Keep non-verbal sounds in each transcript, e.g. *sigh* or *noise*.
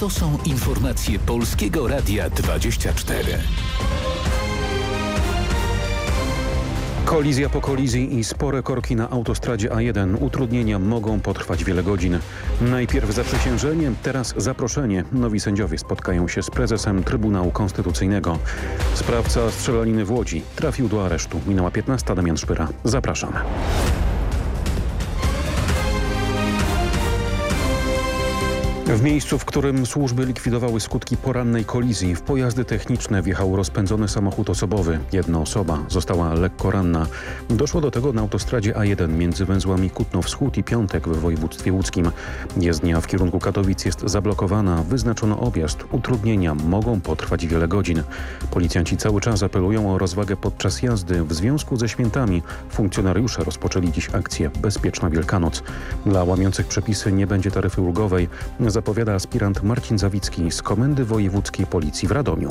To są informacje Polskiego Radia 24. Kolizja po kolizji i spore korki na autostradzie A1. Utrudnienia mogą potrwać wiele godzin. Najpierw zaprzysiężenie, teraz zaproszenie. Nowi sędziowie spotkają się z prezesem Trybunału Konstytucyjnego. Sprawca strzelaniny w Łodzi trafił do aresztu. Minęła 15. Damian Szpyra. Zapraszam. W miejscu, w którym służby likwidowały skutki porannej kolizji, w pojazdy techniczne wjechał rozpędzony samochód osobowy. Jedna osoba została lekko ranna. Doszło do tego na autostradzie A1 między węzłami Kutno-Wschód i Piątek w województwie łódzkim. Jezdnia w kierunku Katowic jest zablokowana. Wyznaczono objazd. Utrudnienia mogą potrwać wiele godzin. Policjanci cały czas apelują o rozwagę podczas jazdy. W związku ze świętami funkcjonariusze rozpoczęli dziś akcję Bezpieczna Wielkanoc. Dla łamiących przepisy nie będzie taryfy ulgowej zapowiada aspirant Marcin Zawicki z Komendy Wojewódzkiej Policji w Radomiu.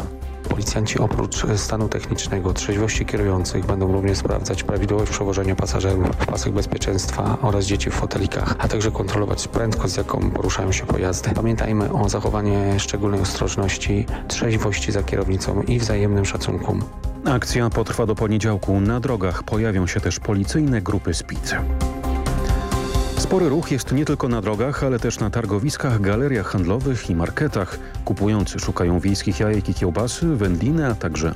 Policjanci oprócz stanu technicznego, trzeźwości kierujących będą również sprawdzać prawidłowość przewożenia pasażerów w pasach bezpieczeństwa oraz dzieci w fotelikach, a także kontrolować prędkość, z jaką poruszają się pojazdy. Pamiętajmy o zachowaniu szczególnej ostrożności, trzeźwości za kierownicą i wzajemnym szacunku. Akcja potrwa do poniedziałku. Na drogach pojawią się też policyjne grupy SPID. Spory ruch jest nie tylko na drogach, ale też na targowiskach, galeriach handlowych i marketach. Kupujący szukają wiejskich jajek i kiełbasy, wędliny, a także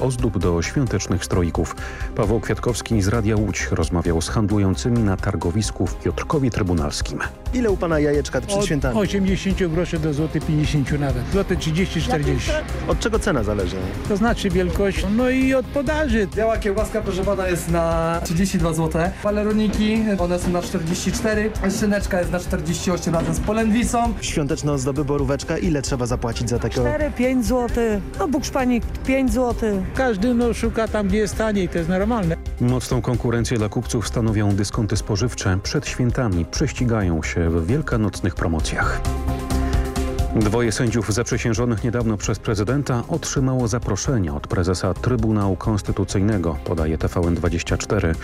ozdób do świątecznych stroików. Paweł Kwiatkowski z Radia Łódź rozmawiał z handlującymi na targowisku w Piotrkowie Trybunalskim. Ile u pana jajeczka przed Od świętami? 80 groszy do złoty 50 nawet. Złote 30-40. Od czego cena zależy? To znaczy wielkość, no i od podaży. Biała kiełbaska proszę pana jest na 32 zł. Baleroniki one są na 44. Szyneczka jest na 48 razem z polędwisą. Świąteczne ozdoby, boróweczka. Ile trzeba zapłacić za takiego? 4-5 zł. No bukszpanik 5 zł. Każdy no, szuka tam, gdzie jest taniej, to jest normalne. Mocną konkurencję dla kupców stanowią dyskonty spożywcze. Przed świętami prześcigają się w wielkanocnych promocjach. Dwoje sędziów zaprzysiężonych niedawno przez prezydenta otrzymało zaproszenia od prezesa Trybunału Konstytucyjnego, podaje TVN24.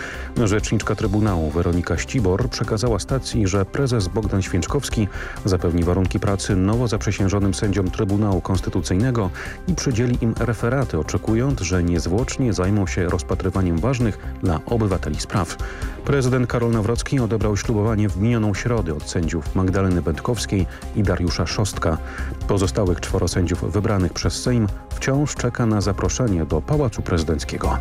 Rzeczniczka Trybunału Weronika Ścibor przekazała stacji, że prezes Bogdan Święczkowski zapewni warunki pracy nowo zaprzysiężonym sędziom Trybunału Konstytucyjnego i przydzieli im referaty, oczekując, że niezwłocznie zajmą się rozpatrywaniem ważnych dla obywateli spraw. Prezydent Karol Nawrocki odebrał ślubowanie w minioną środę od sędziów Magdaleny Będkowskiej i Dariusza Szostka. Pozostałych czworo sędziów wybranych przez Sejm wciąż czeka na zaproszenie do Pałacu Prezydenckiego.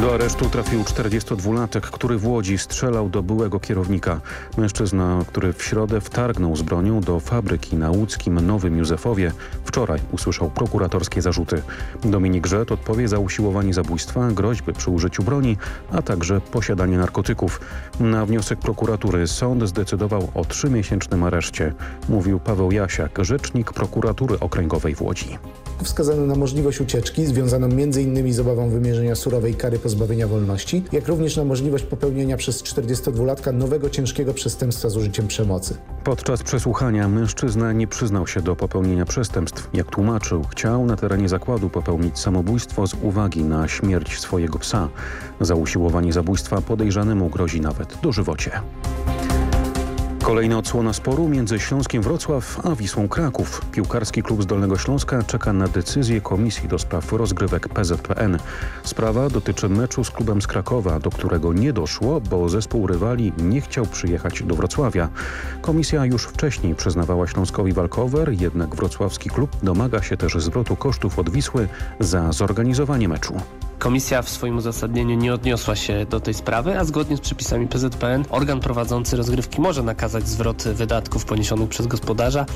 Do aresztu trafił 42-latek, który w Łodzi strzelał do byłego kierownika. Mężczyzna, który w środę wtargnął z bronią do fabryki na łódzkim Nowym Józefowie, wczoraj usłyszał prokuratorskie zarzuty. Dominik Rzet odpowie za usiłowanie zabójstwa, groźby przy użyciu broni, a także posiadanie narkotyków. Na wniosek prokuratury sąd zdecydował o trzymiesięcznym areszcie, mówił Paweł Jasiak, rzecznik prokuratury okręgowej w Łodzi. Wskazano na możliwość ucieczki związaną m.in. z obawą wymierzenia surowej kary pozbawienia wolności, jak również na możliwość popełnienia przez 42-latka nowego ciężkiego przestępstwa z użyciem przemocy. Podczas przesłuchania mężczyzna nie przyznał się do popełnienia przestępstw. Jak tłumaczył, chciał na terenie zakładu popełnić samobójstwo z uwagi na śmierć swojego psa. Za usiłowanie zabójstwa podejrzanemu grozi nawet dożywocie. Kolejna odsłona sporu między Śląskiem Wrocław a Wisłą Kraków. Piłkarski klub z Dolnego Śląska czeka na decyzję Komisji do Spraw Rozgrywek PZPN. Sprawa dotyczy meczu z klubem z Krakowa, do którego nie doszło, bo zespół rywali nie chciał przyjechać do Wrocławia. Komisja już wcześniej przyznawała Śląskowi walkover, jednak wrocławski klub domaga się też zwrotu kosztów od Wisły za zorganizowanie meczu. Komisja w swoim uzasadnieniu nie odniosła się do tej sprawy, a zgodnie z przepisami PZPN organ prowadzący rozgrywki może nakazać zwrot wydatków poniesionych przez gospodarza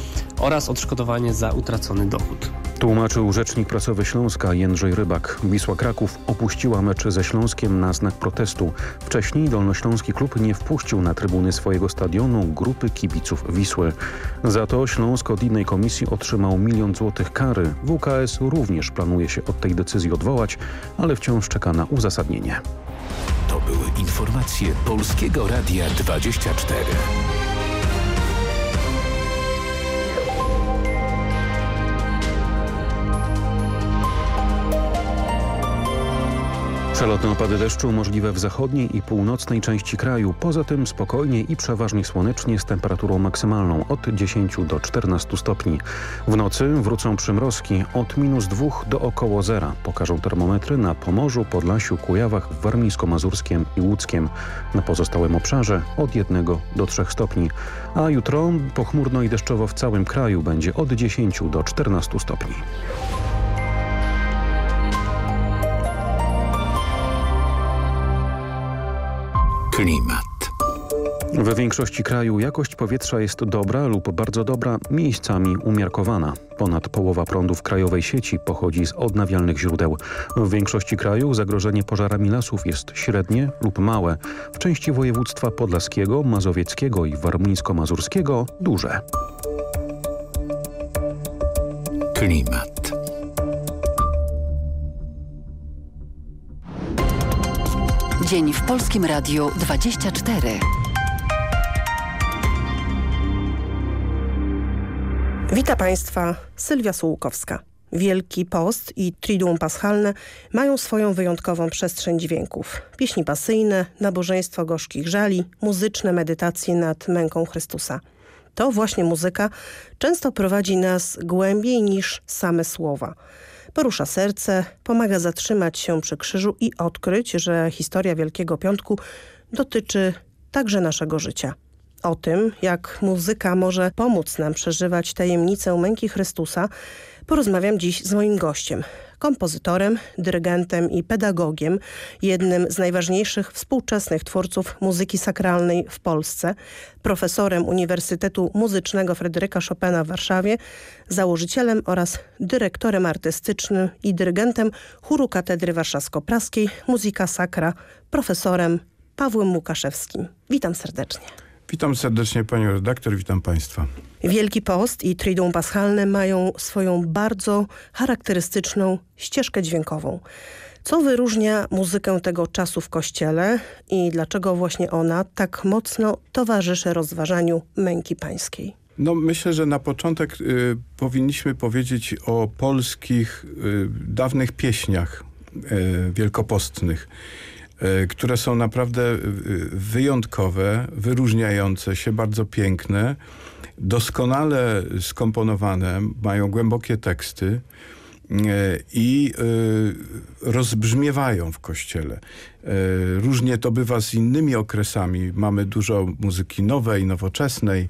oraz odszkodowanie za utracony dochód. Tłumaczył rzecznik prasowy Śląska Jędrzej Rybak. Wisła Kraków opuściła mecz ze Śląskiem na znak protestu. Wcześniej Dolnośląski klub nie wpuścił na trybuny swojego stadionu grupy kibiców Wisły. Za to Śląsk od innej komisji otrzymał milion złotych kary. WKS również planuje się od tej decyzji odwołać, ale wciąż czeka na uzasadnienie. To były informacje Polskiego Radia 24. Przelotne opady deszczu możliwe w zachodniej i północnej części kraju. Poza tym spokojnie i przeważnie słonecznie z temperaturą maksymalną od 10 do 14 stopni. W nocy wrócą przymrozki od minus 2 do około zera. Pokażą termometry na Pomorzu, Podlasiu, Kujawach, Warmińsko-Mazurskiem i Łódzkiem. Na pozostałym obszarze od 1 do 3 stopni. A jutro pochmurno i deszczowo w całym kraju będzie od 10 do 14 stopni. Klimat. W większości kraju jakość powietrza jest dobra lub bardzo dobra, miejscami umiarkowana. Ponad połowa prądu w krajowej sieci pochodzi z odnawialnych źródeł. W większości kraju zagrożenie pożarami lasów jest średnie lub małe. W części województwa podlaskiego, mazowieckiego i warmińsko-mazurskiego duże. Klimat. Dzień w Polskim Radiu 24. Witam Państwa, Sylwia Sułkowska. Wielki Post i Triduum Paschalne mają swoją wyjątkową przestrzeń dźwięków. Pieśni pasyjne, nabożeństwo gorzkich żali, muzyczne medytacje nad męką Chrystusa. To właśnie muzyka często prowadzi nas głębiej niż same słowa. Porusza serce, pomaga zatrzymać się przy krzyżu i odkryć, że historia Wielkiego Piątku dotyczy także naszego życia. O tym, jak muzyka może pomóc nam przeżywać tajemnicę męki Chrystusa, porozmawiam dziś z moim gościem, kompozytorem, dyrygentem i pedagogiem, jednym z najważniejszych współczesnych twórców muzyki sakralnej w Polsce, profesorem Uniwersytetu Muzycznego Fryderyka Chopina w Warszawie, założycielem oraz dyrektorem artystycznym i dyrygentem chóru Katedry Warszawsko-Praskiej Muzyka Sakra, profesorem Pawłem Łukaszewskim. Witam serdecznie. Witam serdecznie panią redaktor, witam państwa. Wielki Post i Triduum Paschalne mają swoją bardzo charakterystyczną ścieżkę dźwiękową. Co wyróżnia muzykę tego czasu w kościele i dlaczego właśnie ona tak mocno towarzyszy rozważaniu męki pańskiej? No myślę, że na początek y, powinniśmy powiedzieć o polskich y, dawnych pieśniach y, wielkopostnych które są naprawdę wyjątkowe, wyróżniające się, bardzo piękne, doskonale skomponowane, mają głębokie teksty i rozbrzmiewają w kościele. Różnie to bywa z innymi okresami. Mamy dużo muzyki nowej, nowoczesnej,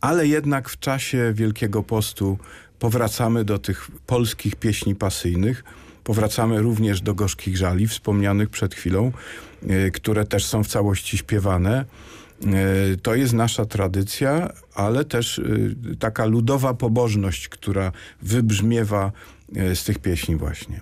ale jednak w czasie Wielkiego Postu powracamy do tych polskich pieśni pasyjnych, Powracamy również do gorzkich żali, wspomnianych przed chwilą, e, które też są w całości śpiewane. E, to jest nasza tradycja, ale też e, taka ludowa pobożność, która wybrzmiewa z tych pieśni właśnie.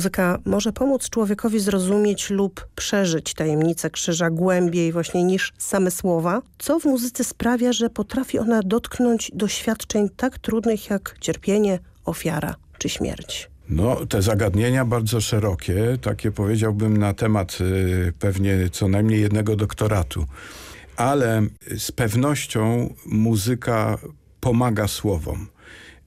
Muzyka może pomóc człowiekowi zrozumieć lub przeżyć tajemnicę krzyża głębiej właśnie niż same słowa? Co w muzyce sprawia, że potrafi ona dotknąć doświadczeń tak trudnych jak cierpienie, ofiara czy śmierć? No, te zagadnienia bardzo szerokie, takie powiedziałbym na temat y, pewnie co najmniej jednego doktoratu. Ale z pewnością muzyka pomaga słowom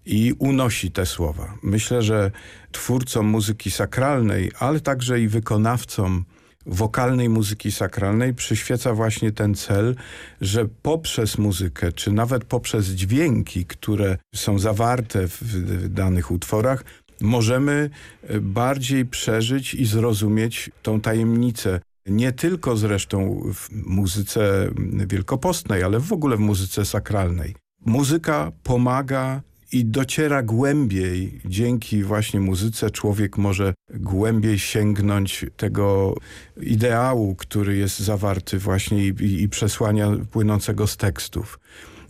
i unosi te słowa. Myślę, że twórcom muzyki sakralnej, ale także i wykonawcom wokalnej muzyki sakralnej przyświeca właśnie ten cel, że poprzez muzykę, czy nawet poprzez dźwięki, które są zawarte w danych utworach, możemy e, bardziej przeżyć i zrozumieć tą tajemnicę. Nie tylko zresztą w muzyce wielkopostnej, ale w ogóle w muzyce sakralnej. Muzyka pomaga i dociera głębiej. Dzięki właśnie muzyce człowiek może głębiej sięgnąć tego ideału, który jest zawarty właśnie i, i przesłania płynącego z tekstów.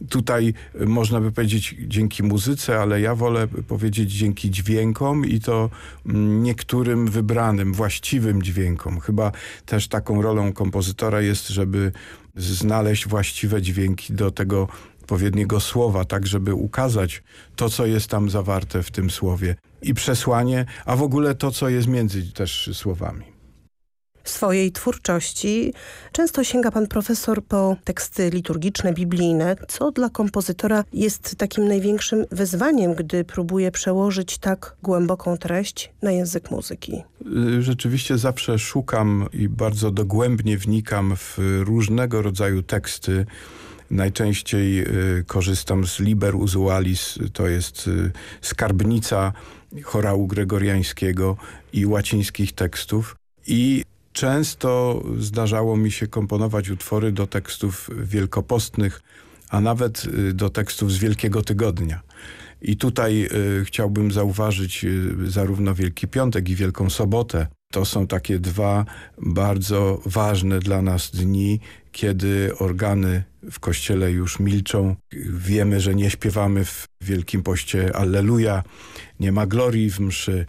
Tutaj można by powiedzieć dzięki muzyce, ale ja wolę powiedzieć dzięki dźwiękom i to mm, niektórym wybranym, właściwym dźwiękom. Chyba też taką rolą kompozytora jest, żeby znaleźć właściwe dźwięki do tego odpowiedniego słowa, tak żeby ukazać to, co jest tam zawarte w tym słowie i przesłanie, a w ogóle to, co jest między też słowami. W swojej twórczości często sięga pan profesor po teksty liturgiczne, biblijne, co dla kompozytora jest takim największym wyzwaniem, gdy próbuje przełożyć tak głęboką treść na język muzyki. Rzeczywiście zawsze szukam i bardzo dogłębnie wnikam w różnego rodzaju teksty, Najczęściej y, korzystam z Liber Usualis, to jest y, skarbnica chorału gregoriańskiego i łacińskich tekstów. I często zdarzało mi się komponować utwory do tekstów wielkopostnych, a nawet y, do tekstów z Wielkiego Tygodnia. I tutaj y, chciałbym zauważyć y, zarówno Wielki Piątek i Wielką Sobotę. To są takie dwa bardzo ważne dla nas dni, kiedy organy w kościele już milczą. Wiemy, że nie śpiewamy w Wielkim Poście Alleluja, nie ma glorii w mszy.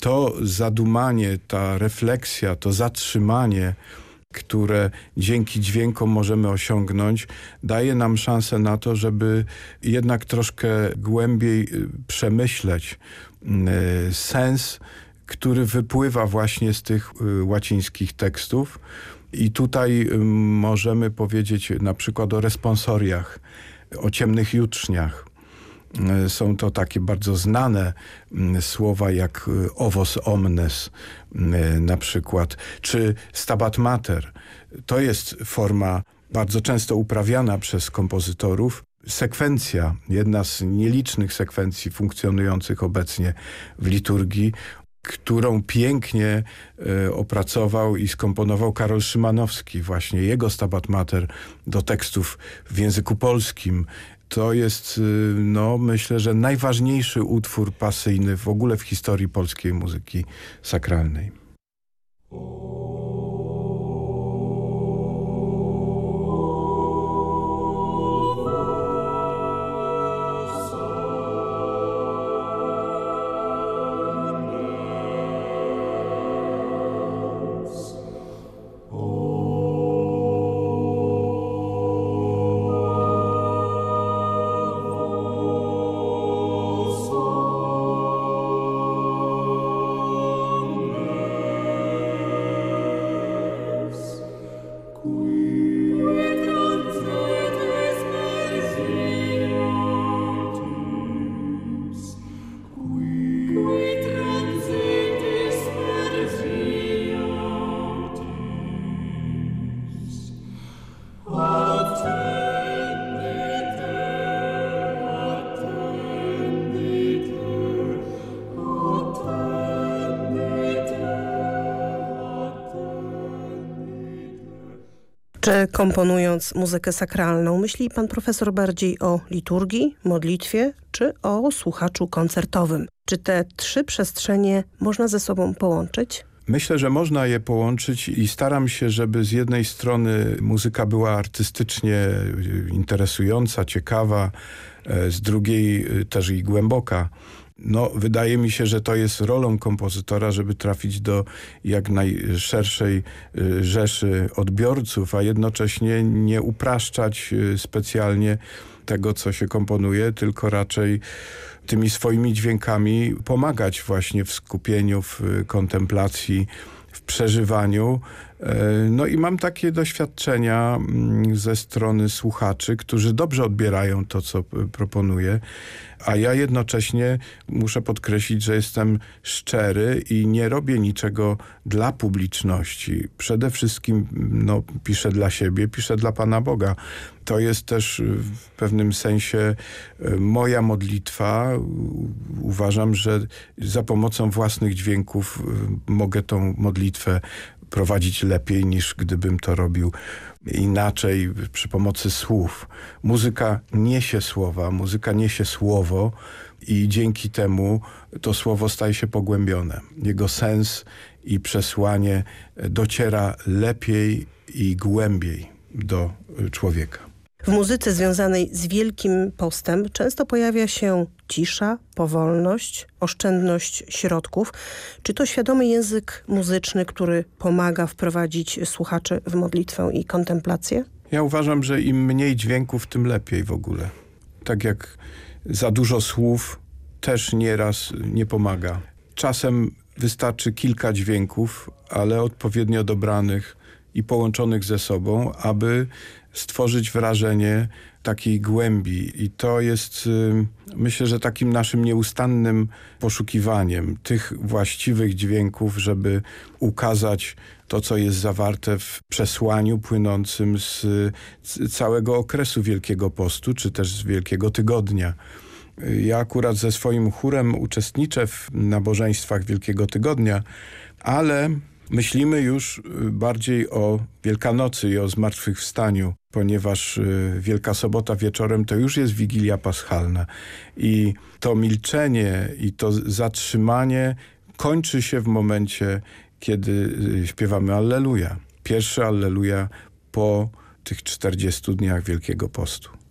To zadumanie, ta refleksja, to zatrzymanie, które dzięki dźwiękom możemy osiągnąć, daje nam szansę na to, żeby jednak troszkę głębiej y, przemyśleć y, sens, który wypływa właśnie z tych y, łacińskich tekstów. I tutaj możemy powiedzieć na przykład o responsoriach, o ciemnych jutrzniach. Są to takie bardzo znane słowa jak ovos omnes na przykład, czy stabat mater. To jest forma bardzo często uprawiana przez kompozytorów. Sekwencja, jedna z nielicznych sekwencji funkcjonujących obecnie w liturgii, którą pięknie e, opracował i skomponował Karol Szymanowski. Właśnie jego Stabat Mater do tekstów w języku polskim. To jest, y, no myślę, że najważniejszy utwór pasyjny w ogóle w historii polskiej muzyki sakralnej. Czy komponując muzykę sakralną, myśli pan profesor bardziej o liturgii, modlitwie, czy o słuchaczu koncertowym? Czy te trzy przestrzenie można ze sobą połączyć? Myślę, że można je połączyć i staram się, żeby z jednej strony muzyka była artystycznie interesująca, ciekawa, e, z drugiej e, też i głęboka. No, wydaje mi się, że to jest rolą kompozytora, żeby trafić do jak najszerszej y, rzeszy odbiorców, a jednocześnie nie upraszczać y, specjalnie tego, co się komponuje, tylko raczej tymi swoimi dźwiękami pomagać właśnie w skupieniu, w kontemplacji, w przeżywaniu No i mam takie doświadczenia mm, ze strony słuchaczy, którzy dobrze odbierają to, co proponuję, a ja jednocześnie muszę podkreślić, że jestem szczery i nie robię niczego dla publiczności. Przede wszystkim no, piszę dla siebie, piszę dla Pana Boga. To jest też w pewnym sensie e, moja modlitwa. Uważam, że za pomocą własnych dźwięków e, mogę tą modlitwę prowadzić lepiej niż gdybym to robił inaczej przy pomocy słów. Muzyka niesie słowa, muzyka niesie słowo i dzięki temu to słowo staje się pogłębione. Jego sens i przesłanie dociera lepiej i głębiej do człowieka. W muzyce związanej z Wielkim Postem często pojawia się cisza, powolność, oszczędność środków. Czy to świadomy język muzyczny, który pomaga wprowadzić słuchaczy w modlitwę i kontemplację? Ja uważam, że im mniej dźwięków, tym lepiej w ogóle. Tak jak za dużo słów też nieraz nie pomaga. Czasem wystarczy kilka dźwięków, ale odpowiednio dobranych i połączonych ze sobą, aby stworzyć wrażenie takiej głębi i to jest myślę, że takim naszym nieustannym poszukiwaniem tych właściwych dźwięków, żeby ukazać to, co jest zawarte w przesłaniu płynącym z, całego okresu Wielkiego Postu, czy też z Wielkiego Tygodnia. Ja akurat ze swoim chórem uczestniczę w nabożeństwach Wielkiego Tygodnia, ale Myślimy już y, bardziej o Wielkanocy i o Zmartwychwstaniu, ponieważ y, Wielka Sobota wieczorem to już jest Wigilia Paschalna. I to milczenie i to zatrzymanie kończy się w momencie, kiedy y, śpiewamy Alleluja. Pierwszy Alleluja po tych 40 dniach Wielkiego Postu.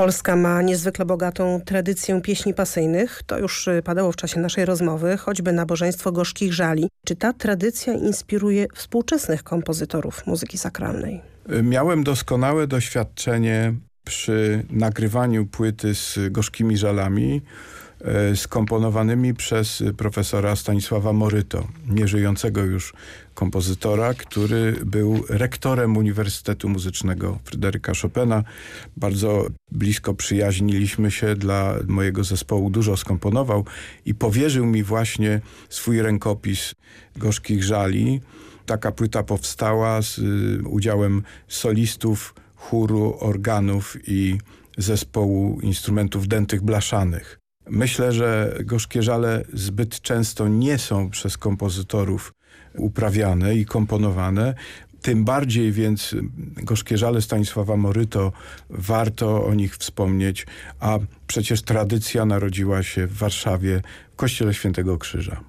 Polska ma niezwykle bogatą tradycję pieśni pasyjnych. To już y, padało w czasie naszej rozmowy, choćby nabożeństwo gorzkich żali. Czy ta tradycja inspiruje współczesnych kompozytorów muzyki sakralnej? Miałem doskonałe doświadczenie przy nagrywaniu płyty z gorzkimi żalami skomponowanymi przez profesora Stanisława Moryto, nieżyjącego już kompozytora, który był rektorem Uniwersytetu Muzycznego Fryderyka Chopina. Bardzo blisko przyjaźniliśmy się, dla mojego zespołu dużo skomponował i powierzył mi właśnie swój rękopis Gorzkich Żali. Taka płyta powstała z y, udziałem solistów, chóru, organów i zespołu instrumentów dętych blaszanych. Myślę, że gorzkie żale zbyt często nie są przez kompozytorów uprawiane i komponowane. Tym bardziej więc gorzkie żale Stanisława Moryto, warto o nich wspomnieć, a przecież tradycja narodziła się w Warszawie w Kościele Świętego Krzyża.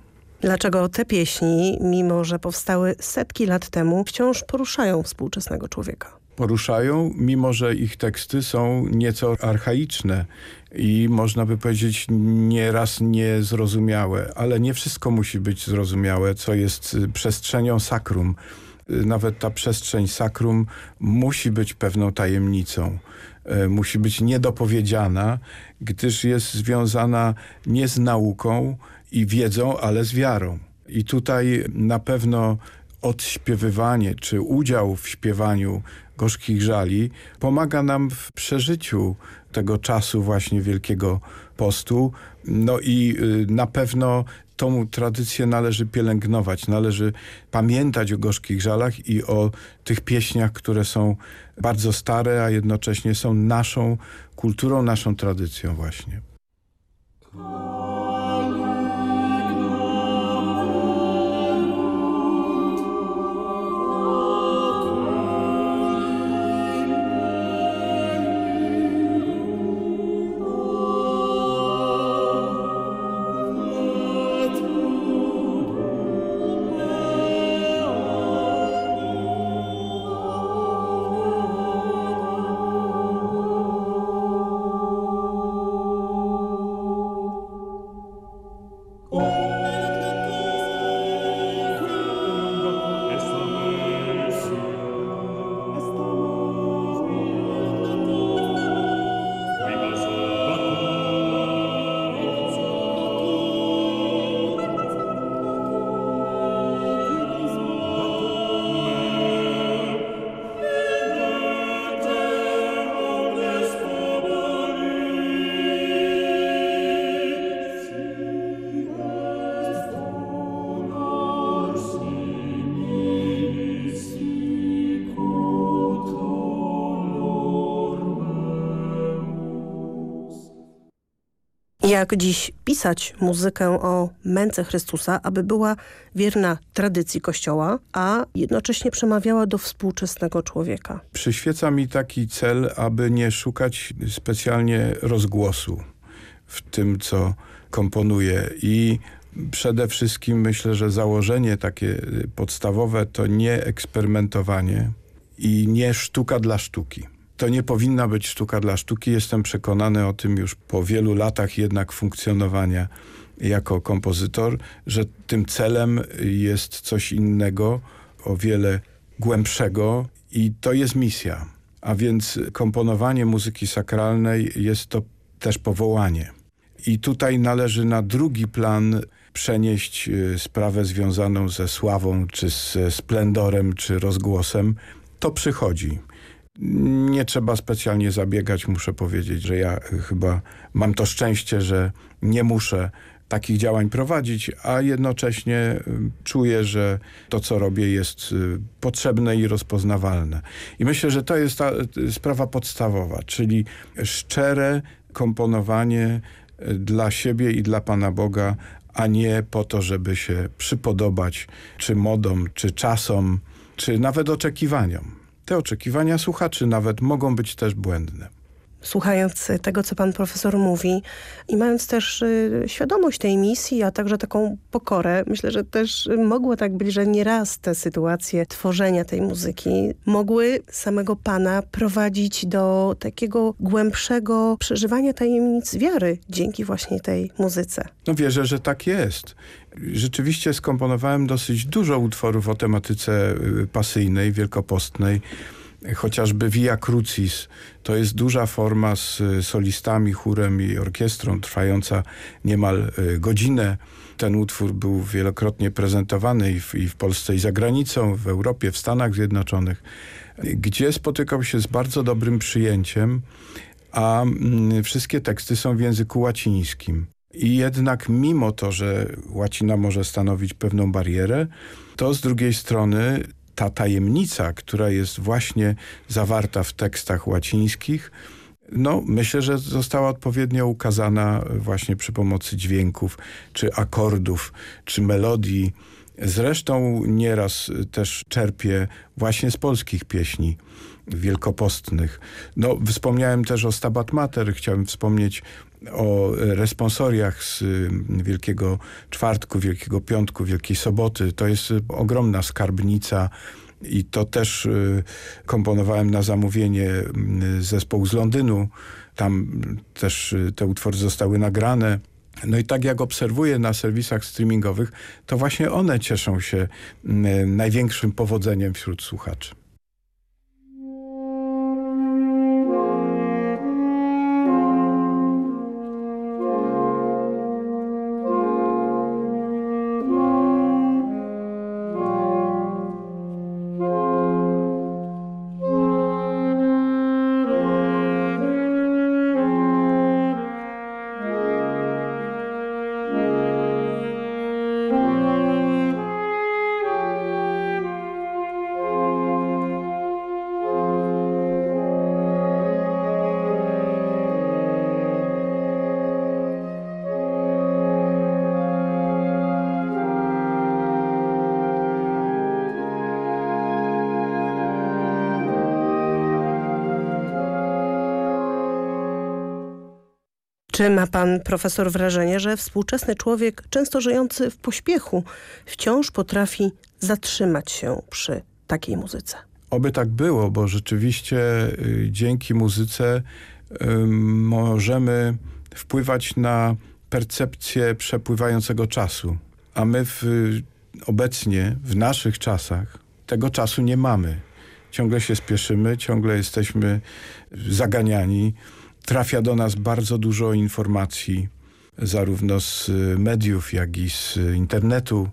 Dlaczego te pieśni, mimo że powstały setki lat temu, wciąż poruszają współczesnego człowieka? Poruszają, mimo że ich teksty są nieco archaiczne i można by powiedzieć nieraz niezrozumiałe, ale nie wszystko musi być zrozumiałe, co jest y, przestrzenią sakrum. Y, nawet ta przestrzeń sakrum musi być pewną tajemnicą. Y, musi być niedopowiedziana, gdyż jest związana nie z nauką i wiedzą, ale z wiarą. I tutaj na pewno odśpiewywanie czy udział w śpiewaniu gorzkich żali pomaga nam w przeżyciu tego czasu właśnie Wielkiego Postu. No i y, na pewno tą tradycję należy pielęgnować, należy pamiętać o gorzkich żalach i o tych pieśniach, które są bardzo stare, a jednocześnie są naszą kulturą, naszą tradycją właśnie. Jak dziś pisać muzykę o męce Chrystusa, aby była wierna tradycji Kościoła, a jednocześnie przemawiała do współczesnego człowieka? Przyświeca mi taki cel, aby nie szukać specjalnie rozgłosu w tym, co komponuję i przede wszystkim myślę, że założenie takie podstawowe to nie eksperymentowanie i nie sztuka dla sztuki. To nie powinna być sztuka dla sztuki. Jestem przekonany o tym już po wielu latach jednak funkcjonowania jako kompozytor, że tym celem jest coś innego, o wiele głębszego i to jest misja. A więc komponowanie muzyki sakralnej jest to też powołanie. I tutaj należy na drugi plan przenieść y, sprawę związaną ze sławą, czy ze splendorem, czy rozgłosem. To przychodzi. Nie trzeba specjalnie zabiegać, muszę powiedzieć, że ja chyba mam to szczęście, że nie muszę takich działań prowadzić, a jednocześnie y, czuję, że to, co robię jest y, potrzebne i rozpoznawalne. I myślę, że to jest ta sprawa podstawowa, czyli szczere komponowanie dla siebie i dla Pana Boga, a nie po to, żeby się przypodobać czy modom, czy czasom, czy nawet oczekiwaniom. Te oczekiwania słuchaczy nawet mogą być też błędne słuchając tego, co pan profesor mówi i mając też y, świadomość tej misji, a także taką pokorę, myślę, że też mogło tak być, że nieraz te sytuacje tworzenia tej muzyki mogły samego pana prowadzić do takiego głębszego przeżywania tajemnic wiary dzięki właśnie tej muzyce. No wierzę, że tak jest. Rzeczywiście skomponowałem dosyć dużo utworów o tematyce y, pasyjnej, wielkopostnej, chociażby Via Crucis. To jest duża forma z solistami, chórem i orkiestrą, trwająca niemal e, godzinę. Ten utwór był wielokrotnie prezentowany i w, i w Polsce i za granicą, w Europie, w Stanach Zjednoczonych, gdzie spotykał się z bardzo dobrym przyjęciem, a mm, wszystkie teksty są w języku łacińskim. I jednak mimo to, że łacina może stanowić pewną barierę, to z drugiej strony ta tajemnica, która jest właśnie zawarta w tekstach łacińskich, no, myślę, że została odpowiednio ukazana właśnie przy pomocy dźwięków, czy akordów, czy melodii. Zresztą nieraz też czerpię właśnie z polskich pieśni wielkopostnych. No, wspomniałem też o Stabat Mater, chciałem wspomnieć o responsoriach z Wielkiego Czwartku, Wielkiego Piątku, Wielkiej Soboty. To jest ogromna skarbnica i to też y, komponowałem na zamówienie zespołu z Londynu. Tam też y, te utwory zostały nagrane. No i tak jak obserwuję na serwisach streamingowych, to właśnie one cieszą się największym powodzeniem wśród słuchaczy. Czy ma pan profesor wrażenie, że współczesny człowiek, często żyjący w pośpiechu, wciąż potrafi zatrzymać się przy takiej muzyce? Oby tak było, bo rzeczywiście y, dzięki muzyce y, możemy wpływać na percepcję przepływającego czasu. A my w, obecnie, w naszych czasach, tego czasu nie mamy. Ciągle się spieszymy, ciągle jesteśmy zaganiani trafia do nas bardzo dużo informacji, zarówno z mediów, jak i z internetu.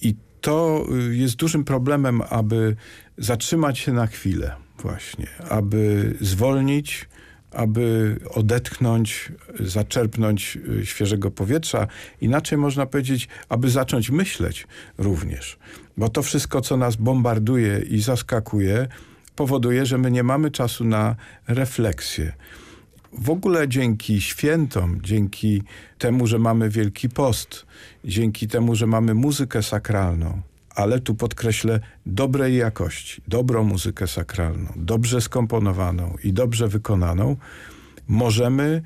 I to jest dużym problemem, aby zatrzymać się na chwilę właśnie, aby zwolnić, aby odetchnąć, zaczerpnąć świeżego powietrza. Inaczej można powiedzieć, aby zacząć myśleć również. Bo to wszystko, co nas bombarduje i zaskakuje, powoduje, że my nie mamy czasu na refleksję. W ogóle dzięki świętom, dzięki temu, że mamy Wielki Post, dzięki temu, że mamy muzykę sakralną, ale tu podkreślę dobrej jakości, dobrą muzykę sakralną, dobrze skomponowaną i dobrze wykonaną, możemy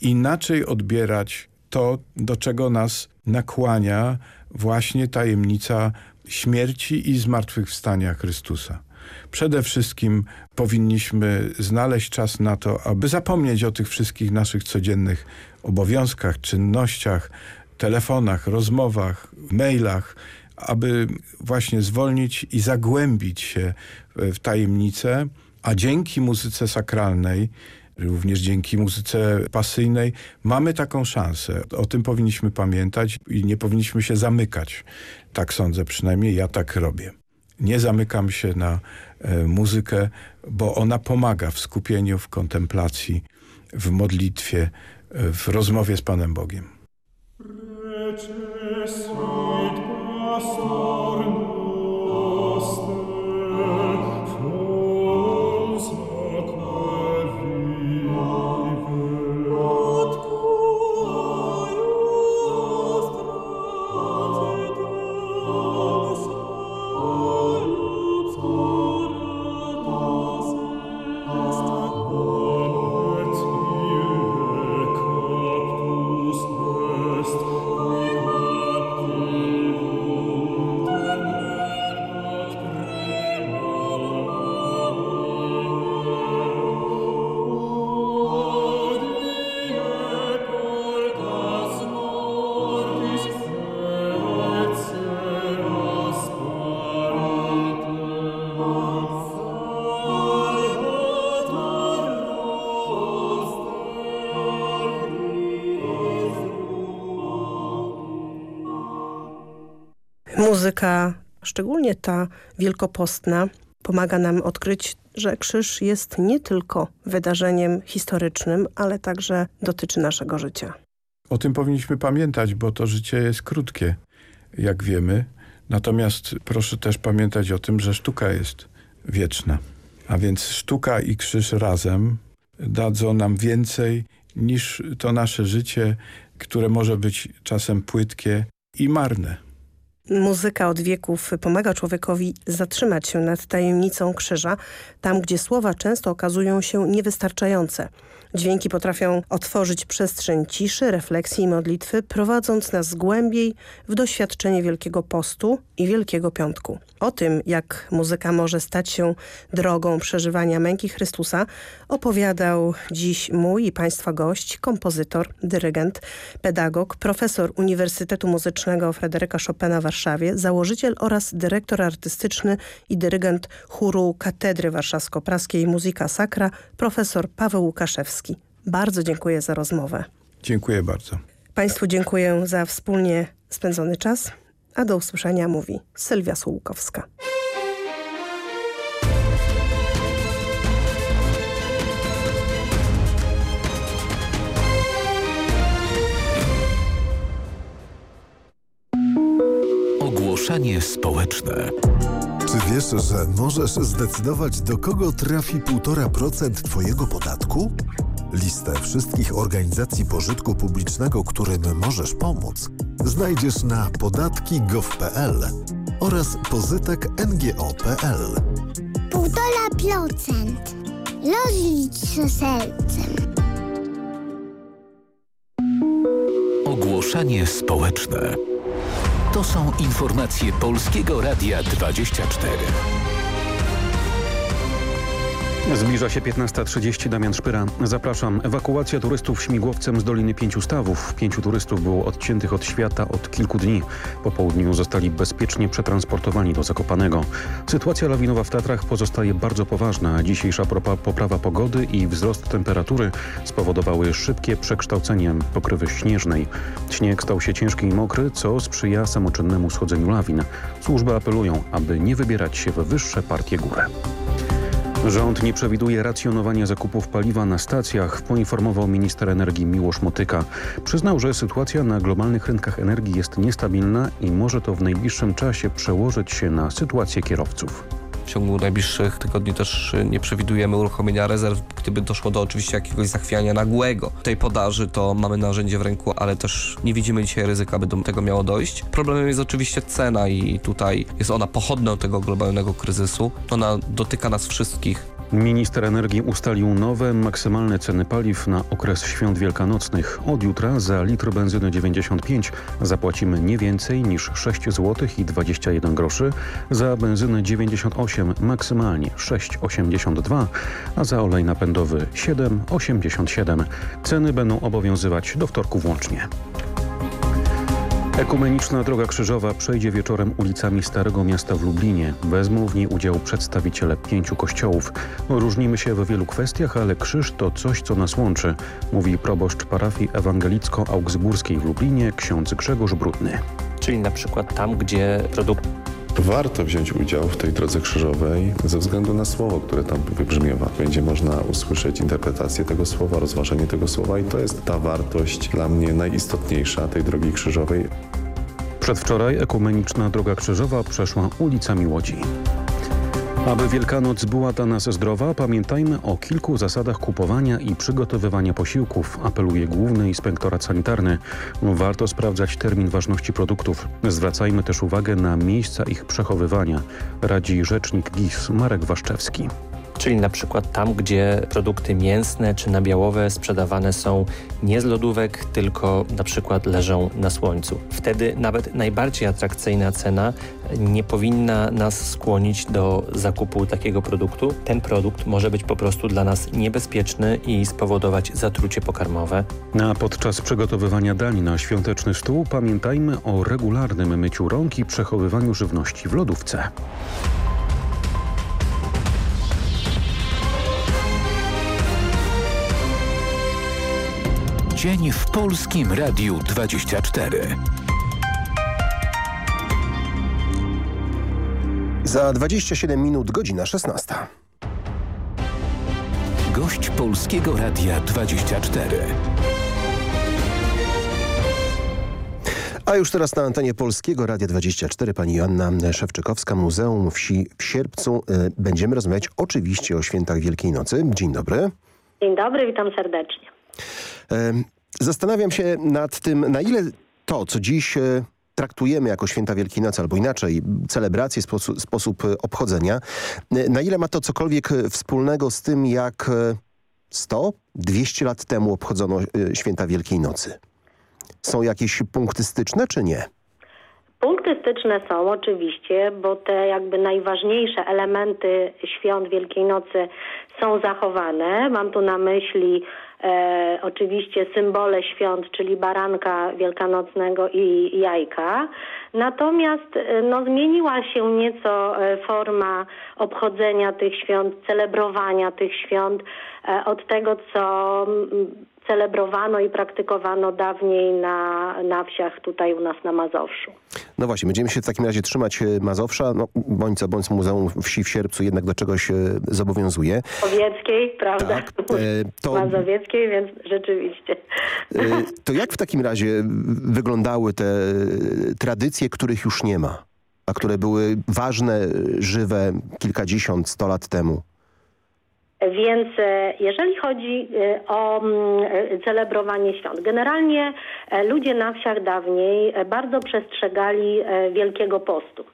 inaczej odbierać to, do czego nas nakłania właśnie tajemnica śmierci i zmartwychwstania Chrystusa. Przede wszystkim powinniśmy znaleźć czas na to, aby zapomnieć o tych wszystkich naszych codziennych obowiązkach, czynnościach, telefonach, rozmowach, mailach, aby właśnie zwolnić i zagłębić się w tajemnicę, a dzięki muzyce sakralnej również dzięki muzyce pasyjnej mamy taką szansę. O tym powinniśmy pamiętać i nie powinniśmy się zamykać. Tak sądzę, przynajmniej ja tak robię. Nie zamykam się na e, muzykę, bo ona pomaga w skupieniu, w kontemplacji, w modlitwie, e, w rozmowie z Panem Bogiem. Szczególnie ta wielkopostna, pomaga nam odkryć, że krzyż jest nie tylko wydarzeniem historycznym, ale także dotyczy naszego życia. O tym powinniśmy pamiętać, bo to życie jest krótkie, jak wiemy. Natomiast proszę też pamiętać o tym, że sztuka jest wieczna. A więc sztuka i krzyż razem dadzą nam więcej niż to nasze życie, które może być czasem płytkie i marne. Muzyka od wieków pomaga człowiekowi zatrzymać się nad tajemnicą krzyża, tam gdzie słowa często okazują się niewystarczające. Dźwięki potrafią otworzyć przestrzeń ciszy, refleksji i modlitwy, prowadząc nas głębiej w doświadczenie Wielkiego Postu i Wielkiego Piątku. O tym, jak muzyka może stać się drogą przeżywania męki Chrystusa, opowiadał dziś mój i Państwa gość, kompozytor, dyrygent, pedagog, profesor Uniwersytetu Muzycznego Fryderyka Chopina w Warszawie, założyciel oraz dyrektor artystyczny i dyrygent chóru Katedry Warszawsko-Praskiej Muzyka Sacra, profesor Paweł Łukaszewski. Bardzo dziękuję za rozmowę. Dziękuję bardzo. Państwu dziękuję za wspólnie spędzony czas, a do usłyszenia mówi Sylwia Sułkowska. Ogłoszenie społeczne. Czy wiesz, że możesz zdecydować, do kogo trafi 1,5% Twojego podatku? Listę wszystkich organizacji pożytku publicznego, którym możesz pomóc, znajdziesz na podatki.gov.pl oraz pozytek ngo.pl. 1,5%. Rozlicz się sercem. Ogłoszenie społeczne. To są informacje Polskiego Radia 24. Zbliża się 15.30. Damian Szpyra. Zapraszam. Ewakuacja turystów śmigłowcem z Doliny Pięciu Stawów. Pięciu turystów było odciętych od świata od kilku dni. Po południu zostali bezpiecznie przetransportowani do Zakopanego. Sytuacja lawinowa w Tatrach pozostaje bardzo poważna. Dzisiejsza poprawa pogody i wzrost temperatury spowodowały szybkie przekształcenie pokrywy śnieżnej. Śnieg stał się ciężki i mokry, co sprzyja samoczynnemu schodzeniu lawin. Służby apelują, aby nie wybierać się we wyższe partie góry. Rząd nie przewiduje racjonowania zakupów paliwa na stacjach, poinformował minister energii Miłosz Motyka. Przyznał, że sytuacja na globalnych rynkach energii jest niestabilna i może to w najbliższym czasie przełożyć się na sytuację kierowców. W ciągu najbliższych tygodni też nie przewidujemy uruchomienia rezerw. Gdyby doszło do oczywiście jakiegoś zachwiania nagłego tej podaży, to mamy narzędzie w ręku, ale też nie widzimy dzisiaj ryzyka, by do tego miało dojść. Problemem jest oczywiście cena i tutaj jest ona pochodną tego globalnego kryzysu. Ona dotyka nas wszystkich. Minister energii ustalił nowe maksymalne ceny paliw na okres świąt wielkanocnych. Od jutra za litr benzyny 95 zapłacimy nie więcej niż 6 zł i 21 groszy, za benzynę 98 maksymalnie 6,82, a za olej napędowy 7,87. Ceny będą obowiązywać do wtorku włącznie. Ekumeniczna Droga Krzyżowa przejdzie wieczorem ulicami Starego Miasta w Lublinie. Wezmą w niej udział przedstawiciele pięciu kościołów. Różnimy się w wielu kwestiach, ale krzyż to coś, co nas łączy, mówi proboszcz parafii ewangelicko-augsburskiej w Lublinie ksiądz Grzegorz Brudny. Czyli na przykład tam, gdzie produkt Warto wziąć udział w tej drodze krzyżowej ze względu na słowo, które tam wybrzmiewa. Będzie można usłyszeć interpretację tego słowa, rozważenie tego słowa i to jest ta wartość dla mnie najistotniejsza tej drogi krzyżowej. Przedwczoraj ekumeniczna Droga Krzyżowa przeszła ulicami Łodzi. Aby Wielkanoc była dla nas zdrowa, pamiętajmy o kilku zasadach kupowania i przygotowywania posiłków, apeluje Główny Inspektorat Sanitarny. Warto sprawdzać termin ważności produktów. Zwracajmy też uwagę na miejsca ich przechowywania, radzi rzecznik GIS Marek Waszczewski czyli na przykład tam, gdzie produkty mięsne czy nabiałowe sprzedawane są nie z lodówek, tylko na przykład leżą na słońcu. Wtedy nawet najbardziej atrakcyjna cena nie powinna nas skłonić do zakupu takiego produktu. Ten produkt może być po prostu dla nas niebezpieczny i spowodować zatrucie pokarmowe. A podczas przygotowywania dań na świąteczny stół pamiętajmy o regularnym myciu rąk i przechowywaniu żywności w lodówce. Dzień w Polskim Radiu 24. Za 27 minut godzina 16. Gość Polskiego Radia 24. A już teraz na antenie Polskiego Radia 24 pani Joanna Szewczykowska, Muzeum Wsi w Sierpcu. E, będziemy rozmawiać oczywiście o świętach Wielkiej Nocy. Dzień dobry. Dzień dobry, witam serdecznie. Zastanawiam się nad tym, na ile to, co dziś e, traktujemy jako święta Wielkiej Nocy, albo inaczej, celebrację, sposób, sposób obchodzenia, e, na ile ma to cokolwiek wspólnego z tym, jak 100, e, 200 lat temu obchodzono święta Wielkiej Nocy? Są jakieś punkty styczne, czy nie? Punkty styczne są oczywiście, bo te jakby najważniejsze elementy świąt Wielkiej Nocy są zachowane. Mam tu na myśli e, oczywiście symbole świąt, czyli baranka wielkanocnego i jajka. Natomiast e, no, zmieniła się nieco e, forma obchodzenia tych świąt, celebrowania tych świąt e, od tego, co celebrowano i praktykowano dawniej na, na wsiach tutaj u nas na Mazowszu. No właśnie, będziemy się w takim razie trzymać e, Mazowsza, no, bądź co bądź Muzeum Wsi w Sierpcu jednak do czegoś e, zobowiązuje. Mazowieckiej, prawda? Tak, e, to... Mazowieckiej, więc rzeczywiście. To jak w takim razie wyglądały te tradycje, których już nie ma, a które były ważne, żywe kilkadziesiąt, sto lat temu? Więc e, jeżeli chodzi e, o mm, e, celebrowanie świąt, generalnie ludzie na wsiach dawniej bardzo przestrzegali Wielkiego Postu.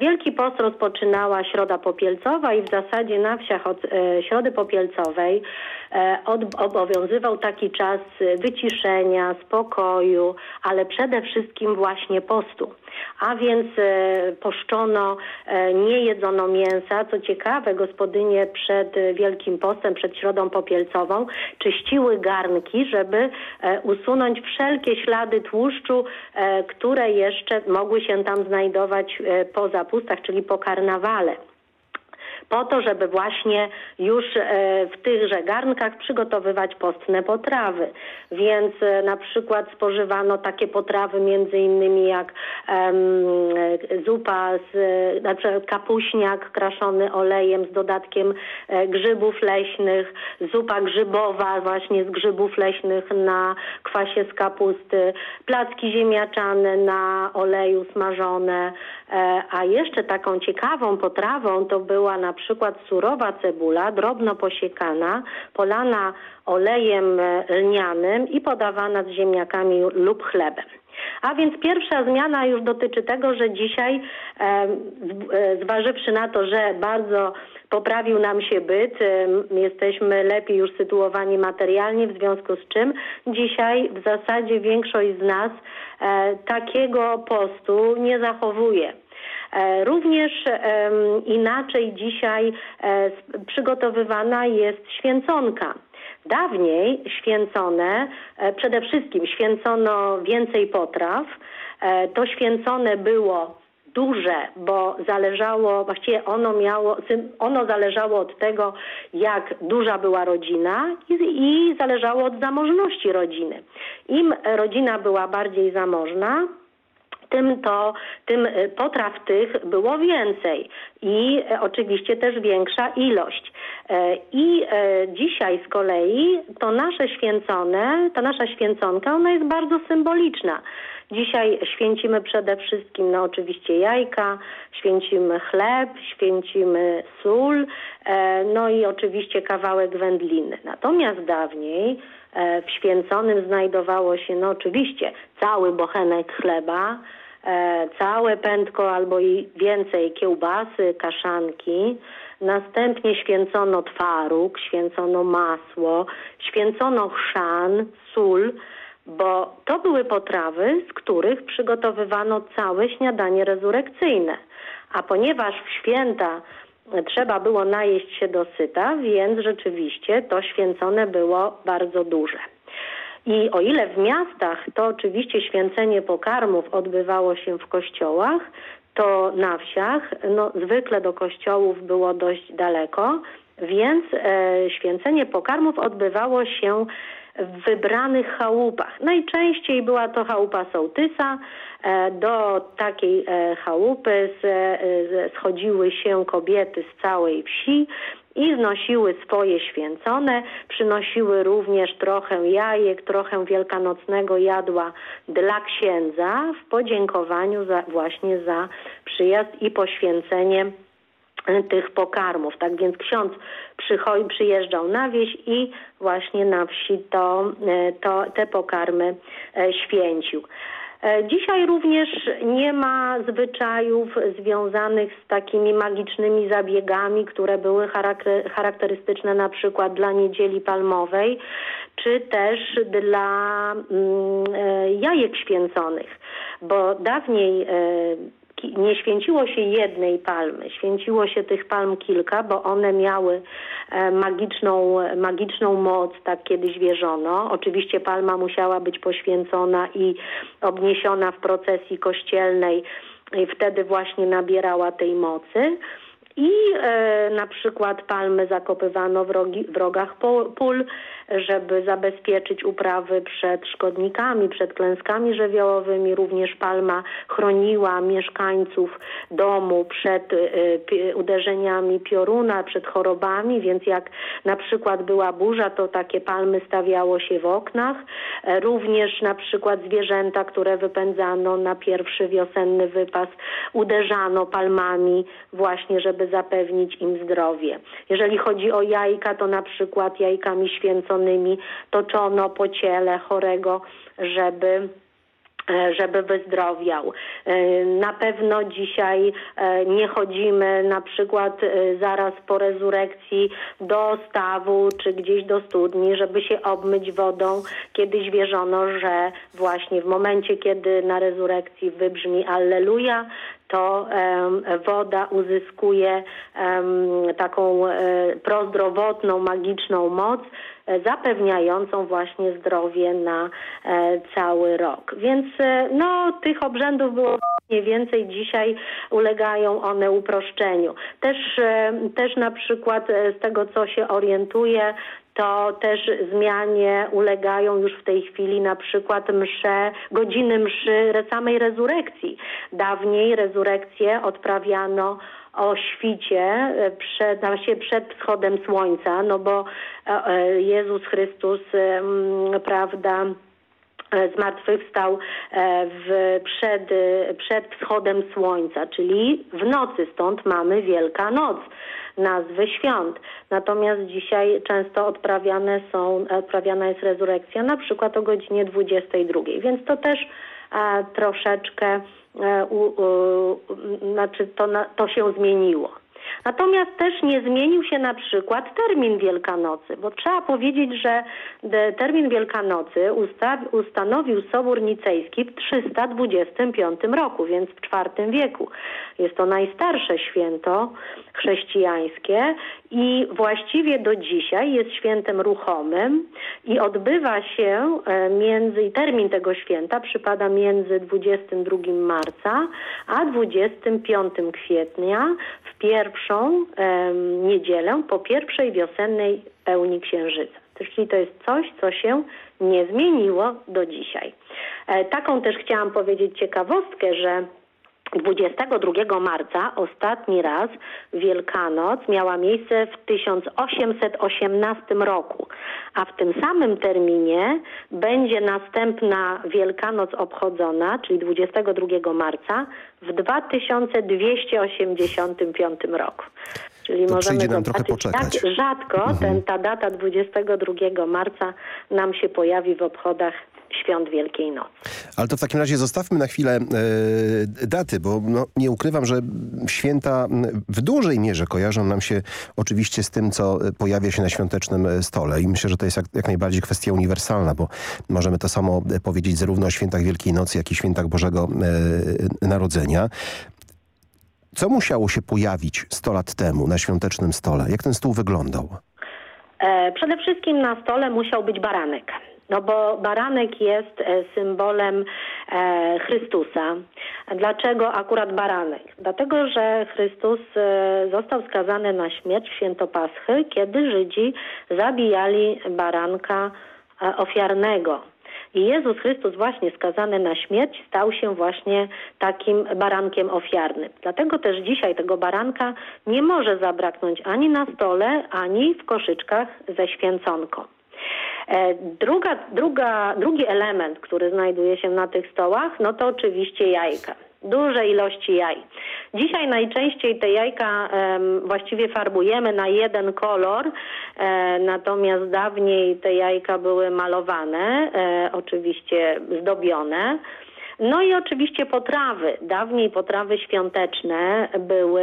Wielki Post rozpoczynała Środa Popielcowa i w zasadzie na wsiach od Środy Popielcowej obowiązywał taki czas wyciszenia, spokoju, ale przede wszystkim właśnie postu a więc e, poszczono, e, nie jedzono mięsa. Co ciekawe, gospodynie przed Wielkim Postem, przed Środą Popielcową czyściły garnki, żeby e, usunąć wszelkie ślady tłuszczu, które jeszcze mogły się tam znajdować po zapustach, czyli po karnawale. Po to, żeby właśnie już w tychże garnkach przygotowywać postne potrawy. Więc na przykład spożywano takie potrawy między innymi jak zupa z na przykład kapuśniak kraszony olejem z dodatkiem grzybów leśnych, zupa grzybowa właśnie z grzybów leśnych na kwasie z kapusty, placki ziemniaczane na oleju smażone, e, a jeszcze taką ciekawą potrawą to była na przykład surowa cebula, drobno posiekana, polana olejem e, lnianym i podawana z ziemniakami lub chlebem. A więc pierwsza zmiana już dotyczy tego, że dzisiaj, e, zważywszy na to, że bardzo poprawił nam się byt, jesteśmy lepiej już sytuowani materialnie, w związku z czym dzisiaj w zasadzie większość z nas e, takiego postu nie zachowuje. E, również inaczej dzisiaj e, przygotowywana jest święconka. Dawniej święcone, przede wszystkim święcono więcej potraw. To święcone było duże, bo zależało, właściwie ono miało, ono zależało od tego, jak duża była rodzina i, i zależało od zamożności rodziny. Im rodzina była bardziej zamożna, tym to, tym e, potraw tych było więcej i e, oczywiście też większa ilość. E, I dzisiaj z kolei to nasze święcone, ta nasza święconka, ona jest bardzo symboliczna. Dzisiaj święcimy przede wszystkim no oczywiście jajka, święcimy chleb, święcimy sól, e, no i oczywiście kawałek wędliny. Natomiast dawniej e, w święconym znajdowało się no oczywiście cały bochenek chleba, e, całe pętko albo i więcej kiełbasy, kaszanki, Następnie święcono twaróg, święcono masło, święcono chrzan, sól, bo to były potrawy, z których przygotowywano całe śniadanie rezurekcyjne. A ponieważ w święta trzeba było najeść się dosyta, więc rzeczywiście to święcone było bardzo duże. I o ile w miastach to oczywiście święcenie pokarmów odbywało się w kościołach, to na wsiach no, zwykle do kościołów było dość daleko, więc e, święcenie pokarmów odbywało się w wybranych chałupach. Najczęściej była to chałupa sołtysa. E, do takiej e, chałupy schodziły się kobiety z całej wsi i znosiły swoje święcone, przynosiły również trochę jajek, trochę wielkanocnego jadła dla księdza w podziękowaniu za, właśnie za przyjazd i poświęcenie tych pokarmów. Tak więc ksiądz przychodzi, przyjeżdżał na wieś i właśnie na wsi to, e, to, te pokarmy e, święcił. E, dzisiaj również nie ma zwyczajów związanych z takimi magicznymi zabiegami, które były charakterystyczne na przykład dla niedzieli palmowej, czy też dla mm, jajek święconych, bo dawniej nie święciło się jednej palmy, święciło się tych palm kilka, bo one miały e, magiczną, magiczną moc, tak kiedyś wierzono. Oczywiście palma musiała być poświęcona i obniesiona w procesji kościelnej i wtedy właśnie nabierała tej mocy i e, na przykład palmy zakopywano w, rogi, w rogach pól, żeby zabezpieczyć uprawy przed szkodnikami, przed klęskami żywiołowymi. Również palma chroniła mieszkańców domu przed e, uderzeniami pioruna, przed chorobami, więc jak na przykład była burza, to takie palmy stawiało się w oknach. E, również na przykład zwierzęta, które wypędzano na pierwszy wiosenny wypas, uderzano palmami właśnie, żeby zapewnić im zdrowie. Jeżeli chodzi o jajka, to na przykład jajkami święconymi toczono po ciele chorego, żeby e, żeby wyzdrowiał. E, na pewno dzisiaj e, nie chodzimy na przykład zaraz po rezurekcji do stawu czy gdzieś do studni, żeby się obmyć wodą. Kiedyś wierzono, że właśnie w momencie, kiedy na rezurekcji wybrzmi Alleluja, to woda uzyskuje taką e, prozdrowotną, magiczną moc, e, zapewniającą właśnie zdrowie na e, cały rok. Więc no, tych obrzędów było mniej więcej dzisiaj ulegają one uproszczeniu. Też, też na przykład z tego, co się orientuje, to też zmianie ulegają już w tej chwili na przykład msze, godziny mszy samej rezurekcji. Dawniej rezurekcję odprawiano o świcie e, przed, właściwie przed wschodem słońca, no bo e, e, Jezus Chrystus, prawda, zmartwychwstał w, przed, przed wschodem słońca, czyli w nocy, stąd mamy Wielka Noc nazwy świąt. Natomiast dzisiaj często odprawiane są, odprawiana jest rezurekcja na przykład o godzinie 22, więc to też e, troszeczkę e, u, u, znaczy to, to się zmieniło. Natomiast też nie zmienił się na przykład termin Wielkanocy, bo trzeba powiedzieć, że termin Wielkanocy ustanowił Sobór Nicejski w 325 roku, więc w IV wieku. Jest to najstarsze święto chrześcijańskie i właściwie do dzisiaj jest świętem ruchomym i odbywa się e, między, termin tego święta przypada między 22 marca a 25 kwietnia pierwszą niedzielę po pierwszej wiosennej pełni księżyca. Czyli to jest coś, co się nie zmieniło do dzisiaj. E, taką też chciałam powiedzieć ciekawostkę, że 22 marca ostatni raz Wielkanoc miała miejsce w 1818 roku, a w tym samym terminie będzie następna Wielkanoc obchodzona, czyli 22 marca w 2285 roku. Czyli to możemy nam trochę poczekać. jak rzadko mhm. ten, ta data 22 marca nam się pojawi w obchodach świąt Wielkiej Nocy. Ale to w takim razie zostawmy na chwilę e, daty, bo no, nie ukrywam, że święta w dużej mierze kojarzą nam się oczywiście z tym, co pojawia się na świątecznym e, stole i myślę, że to jest jak, jak najbardziej kwestia uniwersalna, bo możemy to samo powiedzieć zarówno o świętach Wielkiej Nocy, jak i świętach Bożego e, Narodzenia. Co musiało się pojawić 100 lat temu na świątecznym stole? Jak ten stół wyglądał? E, przede wszystkim na stole musiał być baranek. No bo baranek jest e, symbolem e, Chrystusa. Dlaczego akurat baranek? Dlatego, że Chrystus e, został skazany na śmierć w święto Paschy, kiedy Żydzi zabijali baranka ofiarnego. I Jezus Chrystus właśnie skazany na śmierć stał się właśnie takim barankiem ofiarnym. Dlatego też dzisiaj tego baranka nie może zabraknąć ani na stole, ani w koszyczkach ze święconką. E, druga, druga, drugi element, który znajduje się na tych stołach, no to oczywiście jajka duże ilości jaj. Dzisiaj najczęściej te jajka e, właściwie farbujemy na jeden kolor, e, natomiast dawniej te jajka były malowane, e, oczywiście zdobione. No i oczywiście potrawy. Dawniej potrawy świąteczne były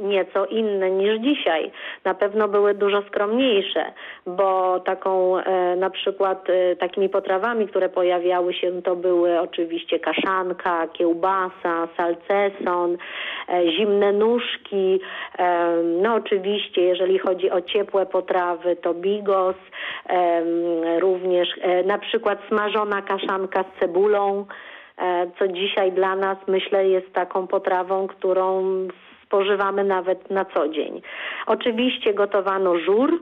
nieco inne niż dzisiaj. Na pewno były dużo skromniejsze, bo taką e, na przykład e, takimi potrawami, które pojawiały się, to były oczywiście kaszanka, kiełbasa, salceson, e, zimne nóżki. No oczywiście, jeżeli chodzi o ciepłe potrawy, to bigos, również na przykład smażona kaszanka z cebulą. E, co dzisiaj dla nas myślę jest taką potrawą, którą spożywamy nawet na co dzień. Oczywiście gotowano żur,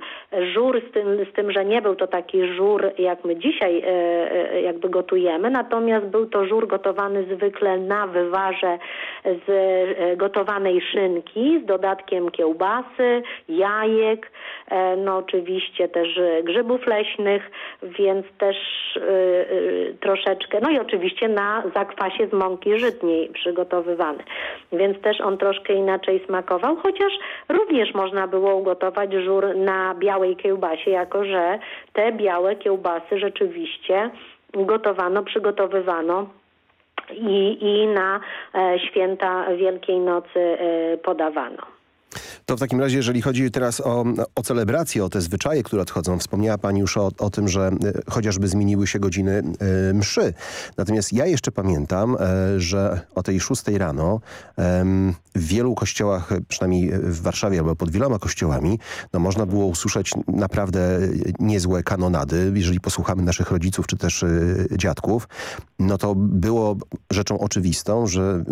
żur z tym, z tym, że nie był to taki żur, jak my dzisiaj e, e, jakby gotujemy, natomiast był to żur gotowany zwykle na wywarze z e, gotowanej szynki z dodatkiem kiełbasy, jajek, no oczywiście też grzybów leśnych, więc też troszeczkę, no i oczywiście na zakwasie z mąki żytniej przygotowywany, więc też on troszkę inaczej smakował, chociaż również można było ugotować żur na białej kiełbasie, jako że te białe kiełbasy rzeczywiście gotowano, przygotowywano i, i na e, święta Wielkiej Nocy e, podawano. To w takim razie, jeżeli chodzi teraz o, o celebrację, o te zwyczaje, które odchodzą, wspomniała Pani już o, o tym, że y, chociażby zmieniły się godziny y, mszy. Natomiast ja jeszcze pamiętam, y, że o tej szóstej rano w wielu kościołach, przynajmniej w Warszawie albo pod wieloma kościołami, no można było usłyszeć naprawdę niezłe kanonady. Jeżeli posłuchamy naszych rodziców czy też dziadków, no to było rzeczą oczywistą, że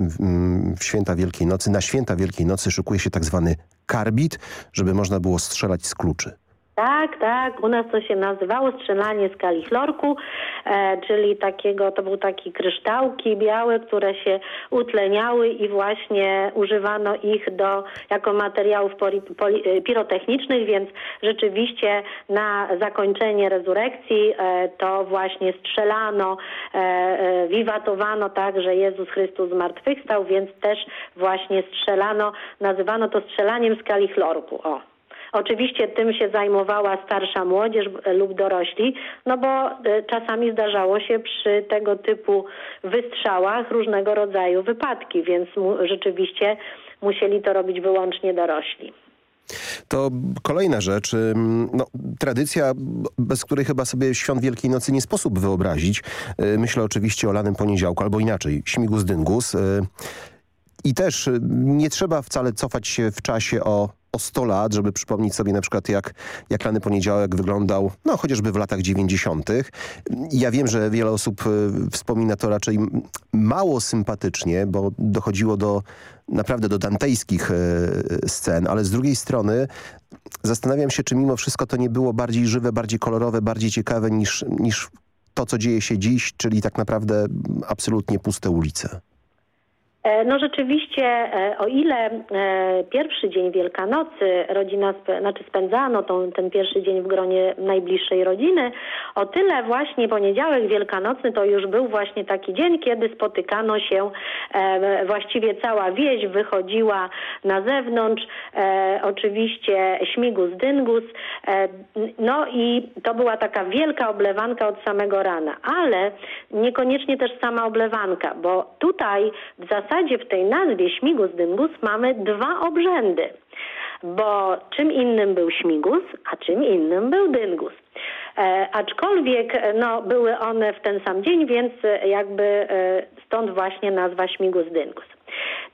w święta Wielkiej Nocy, na święta Wielkiej Nocy szykuje się tak zwany karbit, żeby można było strzelać z kluczy. Tak, tak. U nas to się nazywało strzelanie z kalichlorku, e, czyli takiego, to był taki kryształki białe, które się utleniały i właśnie używano ich do, jako materiałów poli, poli, e, pirotechnicznych, więc rzeczywiście na zakończenie rezurekcji e, to właśnie strzelano, e, e, wiwatowano tak, że Jezus Chrystus zmartwychwstał, więc też właśnie strzelano, nazywano to strzelaniem z kalichlorku. O. Oczywiście tym się zajmowała starsza młodzież e, lub dorośli, no bo e, czasami zdarzało się przy tego typu wystrzałach różnego rodzaju wypadki, więc rzeczywiście musieli to robić wyłącznie dorośli. To kolejna rzecz, no, tradycja, bez której chyba sobie świąt Wielkiej Nocy nie sposób wyobrazić. E, myślę oczywiście o lanym poniedziałku, albo inaczej, śmigus dyngus. I też nie trzeba wcale cofać się w czasie o o 100 lat, żeby przypomnieć sobie na przykład jak, jak lany poniedziałek wyglądał, no chociażby w latach 90. Ja wiem, że wiele osób y, wspomina to raczej mało sympatycznie, bo dochodziło do naprawdę do dantejskich y, scen, ale z drugiej strony zastanawiam się, czy mimo wszystko to nie było bardziej żywe, bardziej kolorowe, bardziej ciekawe niż, niż to, co dzieje się dziś, czyli tak naprawdę absolutnie puste ulice. E, no rzeczywiście, e, o ile e, pierwszy dzień Wielkanocy rodzina, znaczy spędzano tą, ten pierwszy dzień w gronie najbliższej rodziny, o tyle właśnie poniedziałek wielkanocny to już był właśnie taki dzień, kiedy spotykano się, właściwie cała wieś wychodziła na zewnątrz, oczywiście śmigus dyngus, no i to była taka wielka oblewanka od samego rana, ale niekoniecznie też sama oblewanka, bo tutaj w zasadzie zasadzie w tej nazwie śmigus dymbus mamy dwa obrzędy, bo czym innym był śmigus, a czym innym był dyngus. E, aczkolwiek no, były one w ten sam dzień, więc jakby e, stąd właśnie nazwa śmigus dyngus.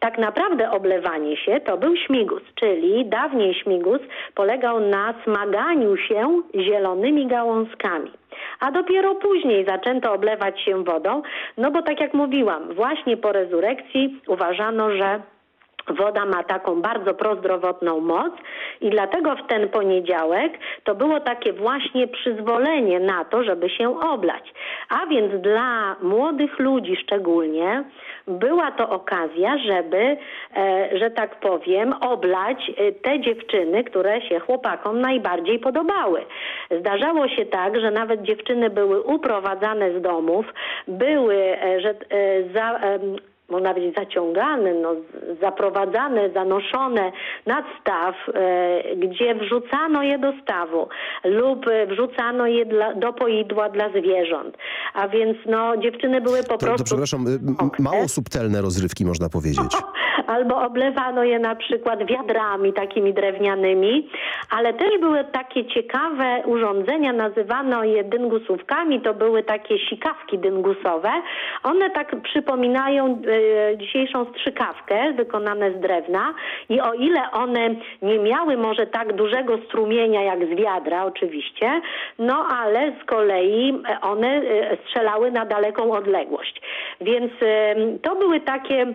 Tak naprawdę oblewanie się to był śmigus, czyli dawniej śmigus polegał na smaganiu się zielonymi gałązkami. A dopiero później zaczęto oblewać się wodą, no bo tak jak mówiłam, właśnie po rezurekcji uważano, że Woda ma taką bardzo prozdrowotną moc i dlatego w ten poniedziałek to było takie właśnie przyzwolenie na to, żeby się oblać. A więc dla młodych ludzi szczególnie była to okazja, żeby, e, że tak powiem, oblać e, te dziewczyny, które się chłopakom najbardziej podobały. Zdarzało się tak, że nawet dziewczyny były uprowadzane z domów, były, e, że za, można powiedzieć, zaciągane, no, zaprowadzane, zanoszone nad staw, e, gdzie wrzucano je do stawu lub wrzucano je dla, do poidła dla zwierząt. A więc no, dziewczyny były po to, prostu... To przepraszam, y, mało subtelne rozrywki można powiedzieć. *laughs* Albo oblewano je na przykład wiadrami takimi drewnianymi, ale też były takie ciekawe urządzenia, nazywano je dyngusówkami, to były takie sikawki dyngusowe. One tak przypominają E, dzisiejszą strzykawkę wykonane z drewna i o ile one nie miały może tak dużego strumienia jak z wiadra oczywiście, no ale z kolei one e, strzelały na daleką odległość. Więc to były takie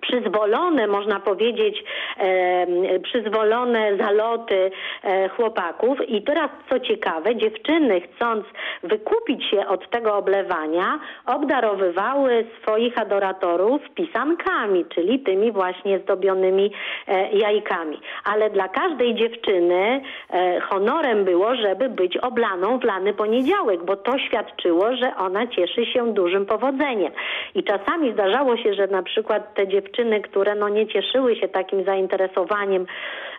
przyzwolone, można powiedzieć, e, przyzwolone zaloty e, chłopaków. I teraz co ciekawe, dziewczyny chcąc wykupić się od tego oblewania, obdarowywały swoich adoratorów pisankami, czyli tymi właśnie zdobionymi e, jajkami. Ale dla każdej dziewczyny e, honorem było, żeby być oblaną w lany poniedziałek, bo to świadczyło, że ona cieszy się dużym powodzeniem. I czasami zdarzało się, że na przykład te dziewczyny dziewczyny, które no nie cieszyły się takim zainteresowaniem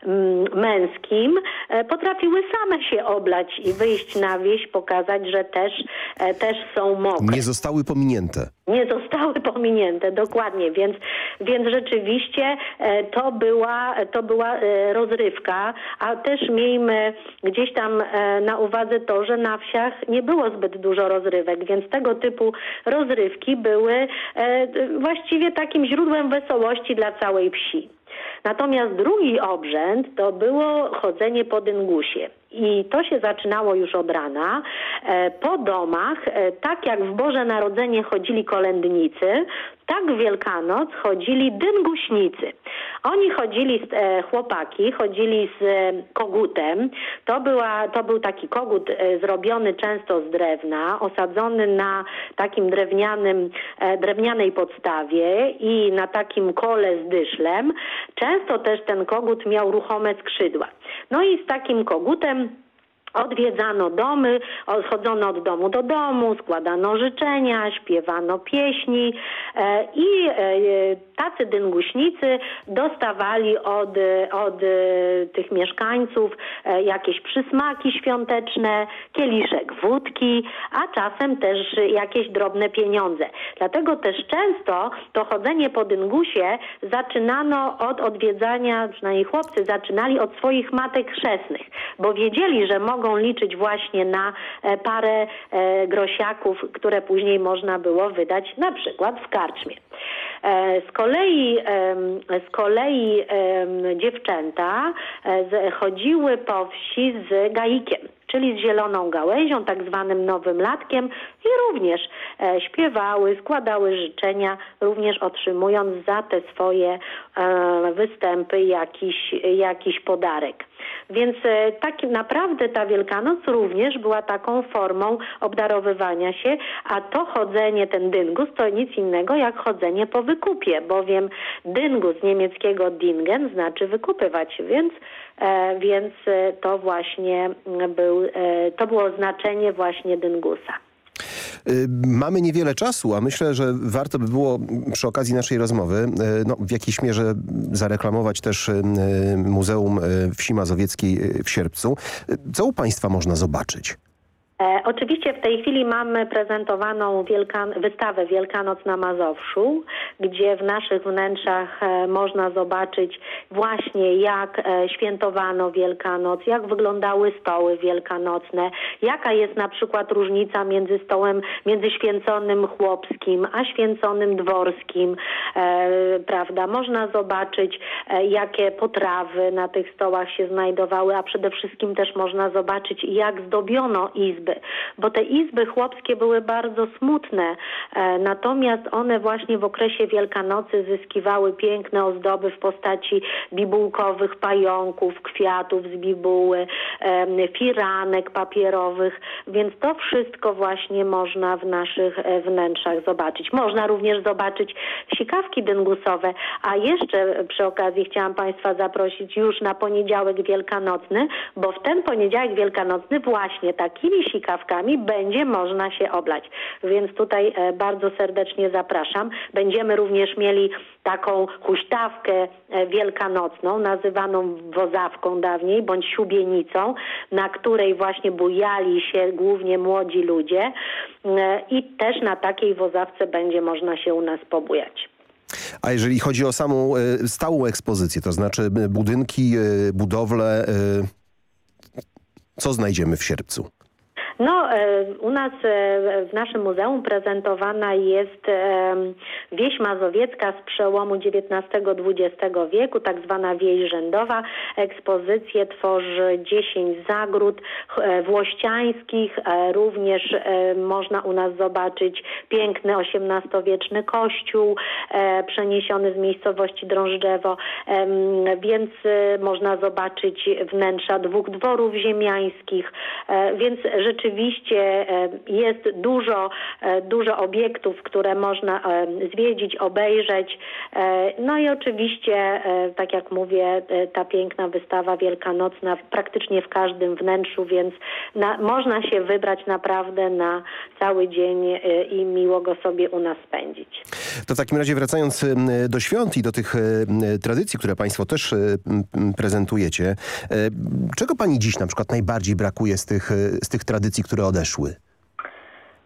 mm, męskim, e, potrafiły same się oblać i wyjść na wieś, pokazać, że też, e, też są mokre. Nie zostały pominięte. Nie zostały *laughs* pominięte, dokładnie, więc, więc rzeczywiście e, to była, to była e, rozrywka, a też miejmy gdzieś tam e, na uwadze to, że na wsiach nie było zbyt dużo rozrywek, więc tego typu rozrywki były właściwie takim źródłem wesołości dla całej wsi. Natomiast drugi obrzęd to było chodzenie po dyngusie. I to się zaczynało już od rana. E, po domach, e, tak jak w Boże Narodzenie chodzili kolędnicy, tak w Wielkanoc chodzili dynguśnicy. Oni chodzili, e, chłopaki, chodzili z kogutem. To, była, to był taki kogut zrobiony często z drewna, osadzony na takim drewnianym, drewnianej podstawie i na takim kole z dyszlem. Często też ten kogut miał ruchome skrzydła. No i z takim kogutem Odwiedzano domy, odchodzono od domu do domu, składano życzenia, śpiewano pieśni e, i e, tacy dynguśnicy dostawali od, od tych mieszkańców e, jakieś przysmaki świąteczne, kieliszek wódki, a czasem też jakieś drobne pieniądze. Dlatego też często to chodzenie po dyngusie zaczynano od odwiedzania, przynajmniej chłopcy zaczynali od swoich matek chrzestnych, bo wiedzieli, że mogą liczyć właśnie na e, parę e, grosiaków, które później można było wydać na przykład w karczmie. E, z kolei, z kolei dziewczęta chodziły po wsi z gaikiem czyli z zieloną gałęzią, tak zwanym nowym latkiem i również e, śpiewały, składały życzenia, również otrzymując za te swoje e, występy jakiś, jakiś podarek. Więc e, tak naprawdę ta Wielkanoc również była taką formą obdarowywania się, a to chodzenie, ten dyngus, to nic innego jak chodzenie po wykupie, bowiem dyngus niemieckiego dingen znaczy wykupywać, więc E, więc e, to właśnie był, to było znaczenie właśnie dyngusa. Mamy niewiele czasu, a myślę, że warto by było przy okazji naszej rozmowy no, w jakiejś mierze zareklamować też Muzeum Wsi Mazowieckiej w Sierpcu. Co u Państwa można zobaczyć? E, oczywiście w tej chwili mamy prezentowaną Wielkan wystawę Wielkanoc na Mazowszu, gdzie w naszych wnętrzach e, można zobaczyć właśnie jak e, świętowano Wielkanoc, jak wyglądały stoły wielkanocne, jaka jest na przykład różnica między stołem, między święconym chłopskim, a święconym dworskim, prawda? Można zobaczyć, jakie potrawy na tych stołach się znajdowały, a przede wszystkim też można zobaczyć, jak zdobiono izby bo te izby chłopskie były bardzo smutne, e, natomiast one właśnie w okresie Wielkanocy zyskiwały piękne ozdoby w postaci bibułkowych pająków, kwiatów z bibuły, firanek papierowych, więc to wszystko właśnie można w naszych e, wnętrzach zobaczyć. Można również zobaczyć sikawki dyngusowe, a jeszcze przy okazji chciałam Państwa zaprosić już na poniedziałek wielkanocny, bo w ten poniedziałek wielkanocny właśnie takimi sikawkami będzie można się oblać. Więc tutaj e, bardzo serdecznie zapraszam. Będziemy również mieli taką huśtawkę e, wielkanocną, nazywaną wozawką dawniej, bądź siubienicą, na której właśnie bujali się głównie młodzi ludzie e, i też na takiej wozawce będzie można się u nas pobujać. A jeżeli chodzi o samą stałą ekspozycję, to znaczy budynki, budowle, co znajdziemy w sierpcu? No, e, u nas e, w naszym muzeum prezentowana jest e, wieś mazowiecka z przełomu XIX-XX wieku, tak zwana wieś rzędowa. Ekspozycję tworzy 10 zagród włościańskich. Również można u nas zobaczyć piękny XVIII-wieczny kościół przeniesiony z miejscowości Drążdżewo, więc można zobaczyć wnętrza dwóch dworów ziemiańskich, więc rzeczywiście rzeczywiście e, jest dużo, e, dużo obiektów, które można e, zwiedzić, obejrzeć. No i oczywiście, tak jak mówię, ta piękna wystawa wielkanocna praktycznie w każdym wnętrzu, więc na, można się wybrać naprawdę na cały dzień i miło go sobie u nas spędzić. To w takim razie wracając do świąt i do tych tradycji, które Państwo też prezentujecie, czego Pani dziś na przykład najbardziej brakuje z tych, z tych tradycji, które odeszły?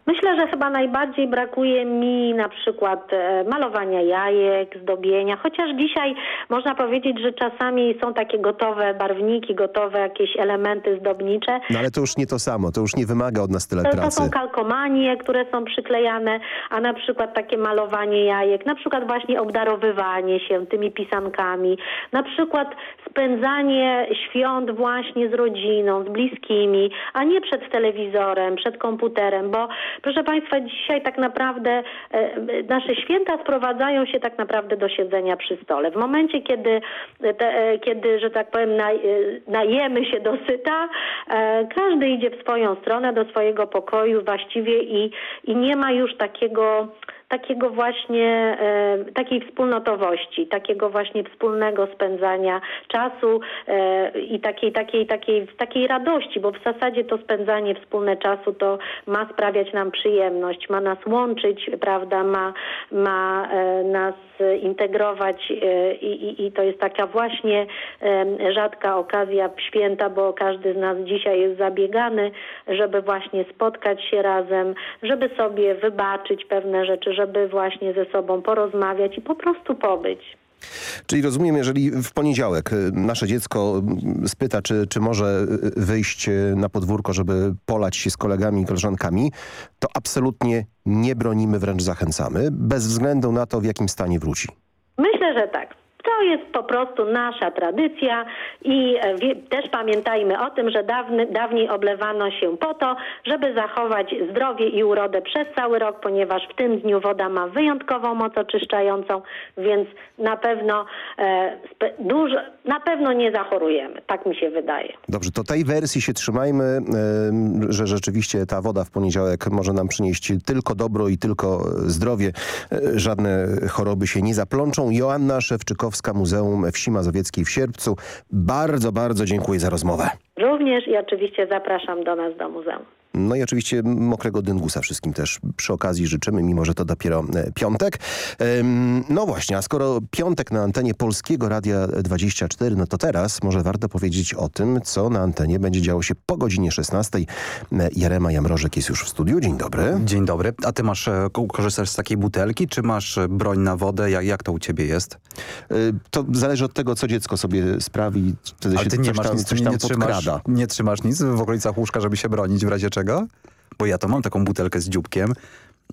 Myślę, że chyba najbardziej brakuje mi na przykład e, malowania jajek, zdobienia, chociaż dzisiaj można powiedzieć, że czasami są takie gotowe barwniki, gotowe jakieś elementy zdobnicze. No ale to już nie to samo, to już nie wymaga od nas tyle To, to pracy. są kalkomanie, które są przyklejane, a na przykład takie malowanie jajek, na przykład właśnie obdarowywanie się tymi pisankami, na przykład spędzanie świąt właśnie z rodziną, z bliskimi, a nie przed telewizorem, przed komputerem, bo proszę Państwa, dzisiaj tak naprawdę e, nasze święta sprowadzają się tak naprawdę do siedzenia przy stole. W momencie, kiedy, te, e, kiedy że tak powiem, naj, e, najemy się dosyta, e, każdy idzie w swoją stronę, do swojego pokoju właściwie i, i nie ma już takiego takiego właśnie, e, takiej wspólnotowości, takiego właśnie wspólnego spędzania czasu e, i takiej, takiej, takiej, takiej radości, bo w zasadzie to spędzanie wspólne czasu to ma sprawiać nam przyjemność, ma nas łączyć, prawda, ma, ma e, nas integrować i, i, i to jest taka właśnie rzadka okazja święta, bo każdy z nas dzisiaj jest zabiegany, żeby właśnie spotkać się razem, żeby sobie wybaczyć pewne rzeczy, żeby właśnie ze sobą porozmawiać i po prostu pobyć. Czyli rozumiem, jeżeli w poniedziałek y, nasze dziecko y, spyta, czy, czy może y, wyjść y, na podwórko, żeby polać się z kolegami i koleżankami, to absolutnie nie bronimy, wręcz zachęcamy, bez względu na to, w jakim stanie wróci. Myślę, że tak. To jest po prostu nasza tradycja i e, też pamiętajmy o tym, że dawny, dawniej oblewano się po to, żeby zachować zdrowie i urodę przez cały rok, ponieważ w tym dniu woda ma wyjątkową moc oczyszczającą, więc na pewno e, dużo, na pewno nie zachorujemy. Tak mi się wydaje. Dobrze, to tej wersji się trzymajmy, że rzeczywiście ta woda w poniedziałek może nam przynieść tylko dobro i tylko zdrowie. Y, Żadne choroby się nie zaplączą. Joanna Szewczykowska, Muzeum Wsi Mazowieckiej w Sierpcu. Bardzo, bardzo dziękuję za rozmowę. Również i oczywiście zapraszam do nas do muzeum. No i oczywiście mokrego dyngusa wszystkim też przy okazji życzymy, mimo że to dopiero e, piątek. No właśnie, a skoro piątek na antenie Polskiego Radia 24, no to teraz może warto powiedzieć o tym, co na antenie będzie działo się po godzinie 16. E, Jarema Jamrożek jest już w studiu. Dzień dobry. Dzień dobry. A ty masz, e, ko- korzystasz z takiej butelki, czy masz broń na wodę? Jak, jak to u ciebie jest? To zależy od tego, co dziecko sobie sprawi. Wtedy Ale się ty nie masz tam, nic, coś nie, tam nie, trzymasz, nie trzymasz nic w okolicach łóżka, żeby się bronić w razie czego? Bo ja to mam taką butelkę z dzióbkiem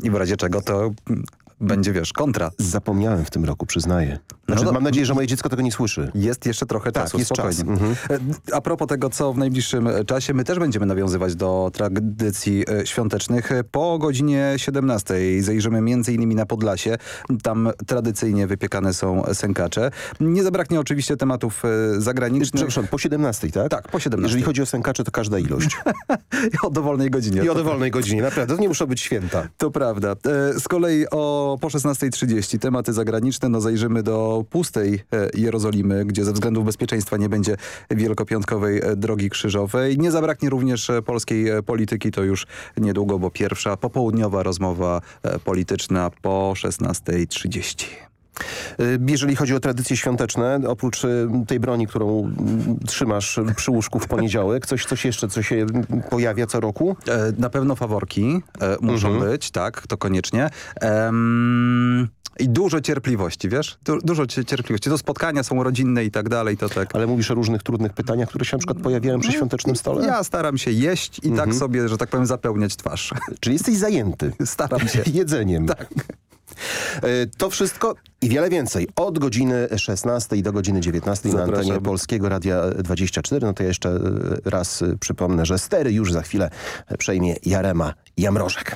i w razie czego to będzie, wiesz, kontra. Zapomniałem w tym roku, przyznaję. Znaczy, No mam nadzieję, że moje dziecko tego nie słyszy. Jest jeszcze trochę Tak, czasu, jest czas. spokojnie. Mhm. E, A propos tego, co w najbliższym e, czasie, my też będziemy nawiązywać do tradycji e, świątecznych. Po godzinie 17 zajrzymy między innymi na Podlasie. Tam tradycyjnie wypiekane są sękacze. Nie zabraknie oczywiście tematów zagranicznych. Przepraszam, po 17, tak? Tak, po 17. Jeżeli chodzi o sękacze, to każda ilość. *laughs* o dowolnej godzinie. I o dowolnej godzinie, naprawdę. To nie muszą być święta. To prawda. Z kolei o po 16.30 tematy zagraniczne. No zajrzymy do pustej e, Jerozolimy, gdzie ze względów bezpieczeństwa nie będzie wielkopiątkowej e, drogi krzyżowej. Nie zabraknie również e, polskiej polityki. To już niedługo, bo pierwsza popołudniowa rozmowa polityczna po 16.30. Y, Jeżeli chodzi o tradycje świąteczne, oprócz tej broni, którą trzymasz przy łóżku w poniedziałek, coś, coś jeszcze, co się pojawia co roku? Na pewno faworki muszą Mhm. być, tak, to koniecznie. Em, I dużo cierpliwości, wiesz? Du dużo cie- cierpliwości. To spotkania są rodzinne i tak dalej, to tak. Ale mówisz o różnych trudnych pytaniach, które się na przykład pojawiają przy świątecznym stole? Ja staram się jeść i Mhm. tak sobie, że tak powiem, zapełniać twarz. *laughs* Czyli jesteś zajęty. *laughs* Staram się. *laughs* Jedzeniem. Tak. E, To wszystko i wiele więcej. Od godziny 16 do godziny 19 na Zapraszam. antenie Polskiego Radia 24. No to ja jeszcze e, raz e, przypomnę, że stery już za chwilę przejmie Jarema Jamrożek.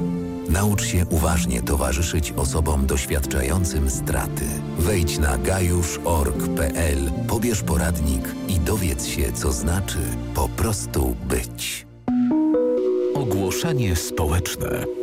Naucz się uważnie towarzyszyć osobom doświadczającym straty. Wejdź na gajusz.org.pl, pobierz poradnik i dowiedz się, co znaczy po prostu być. Ogłoszenie społeczne.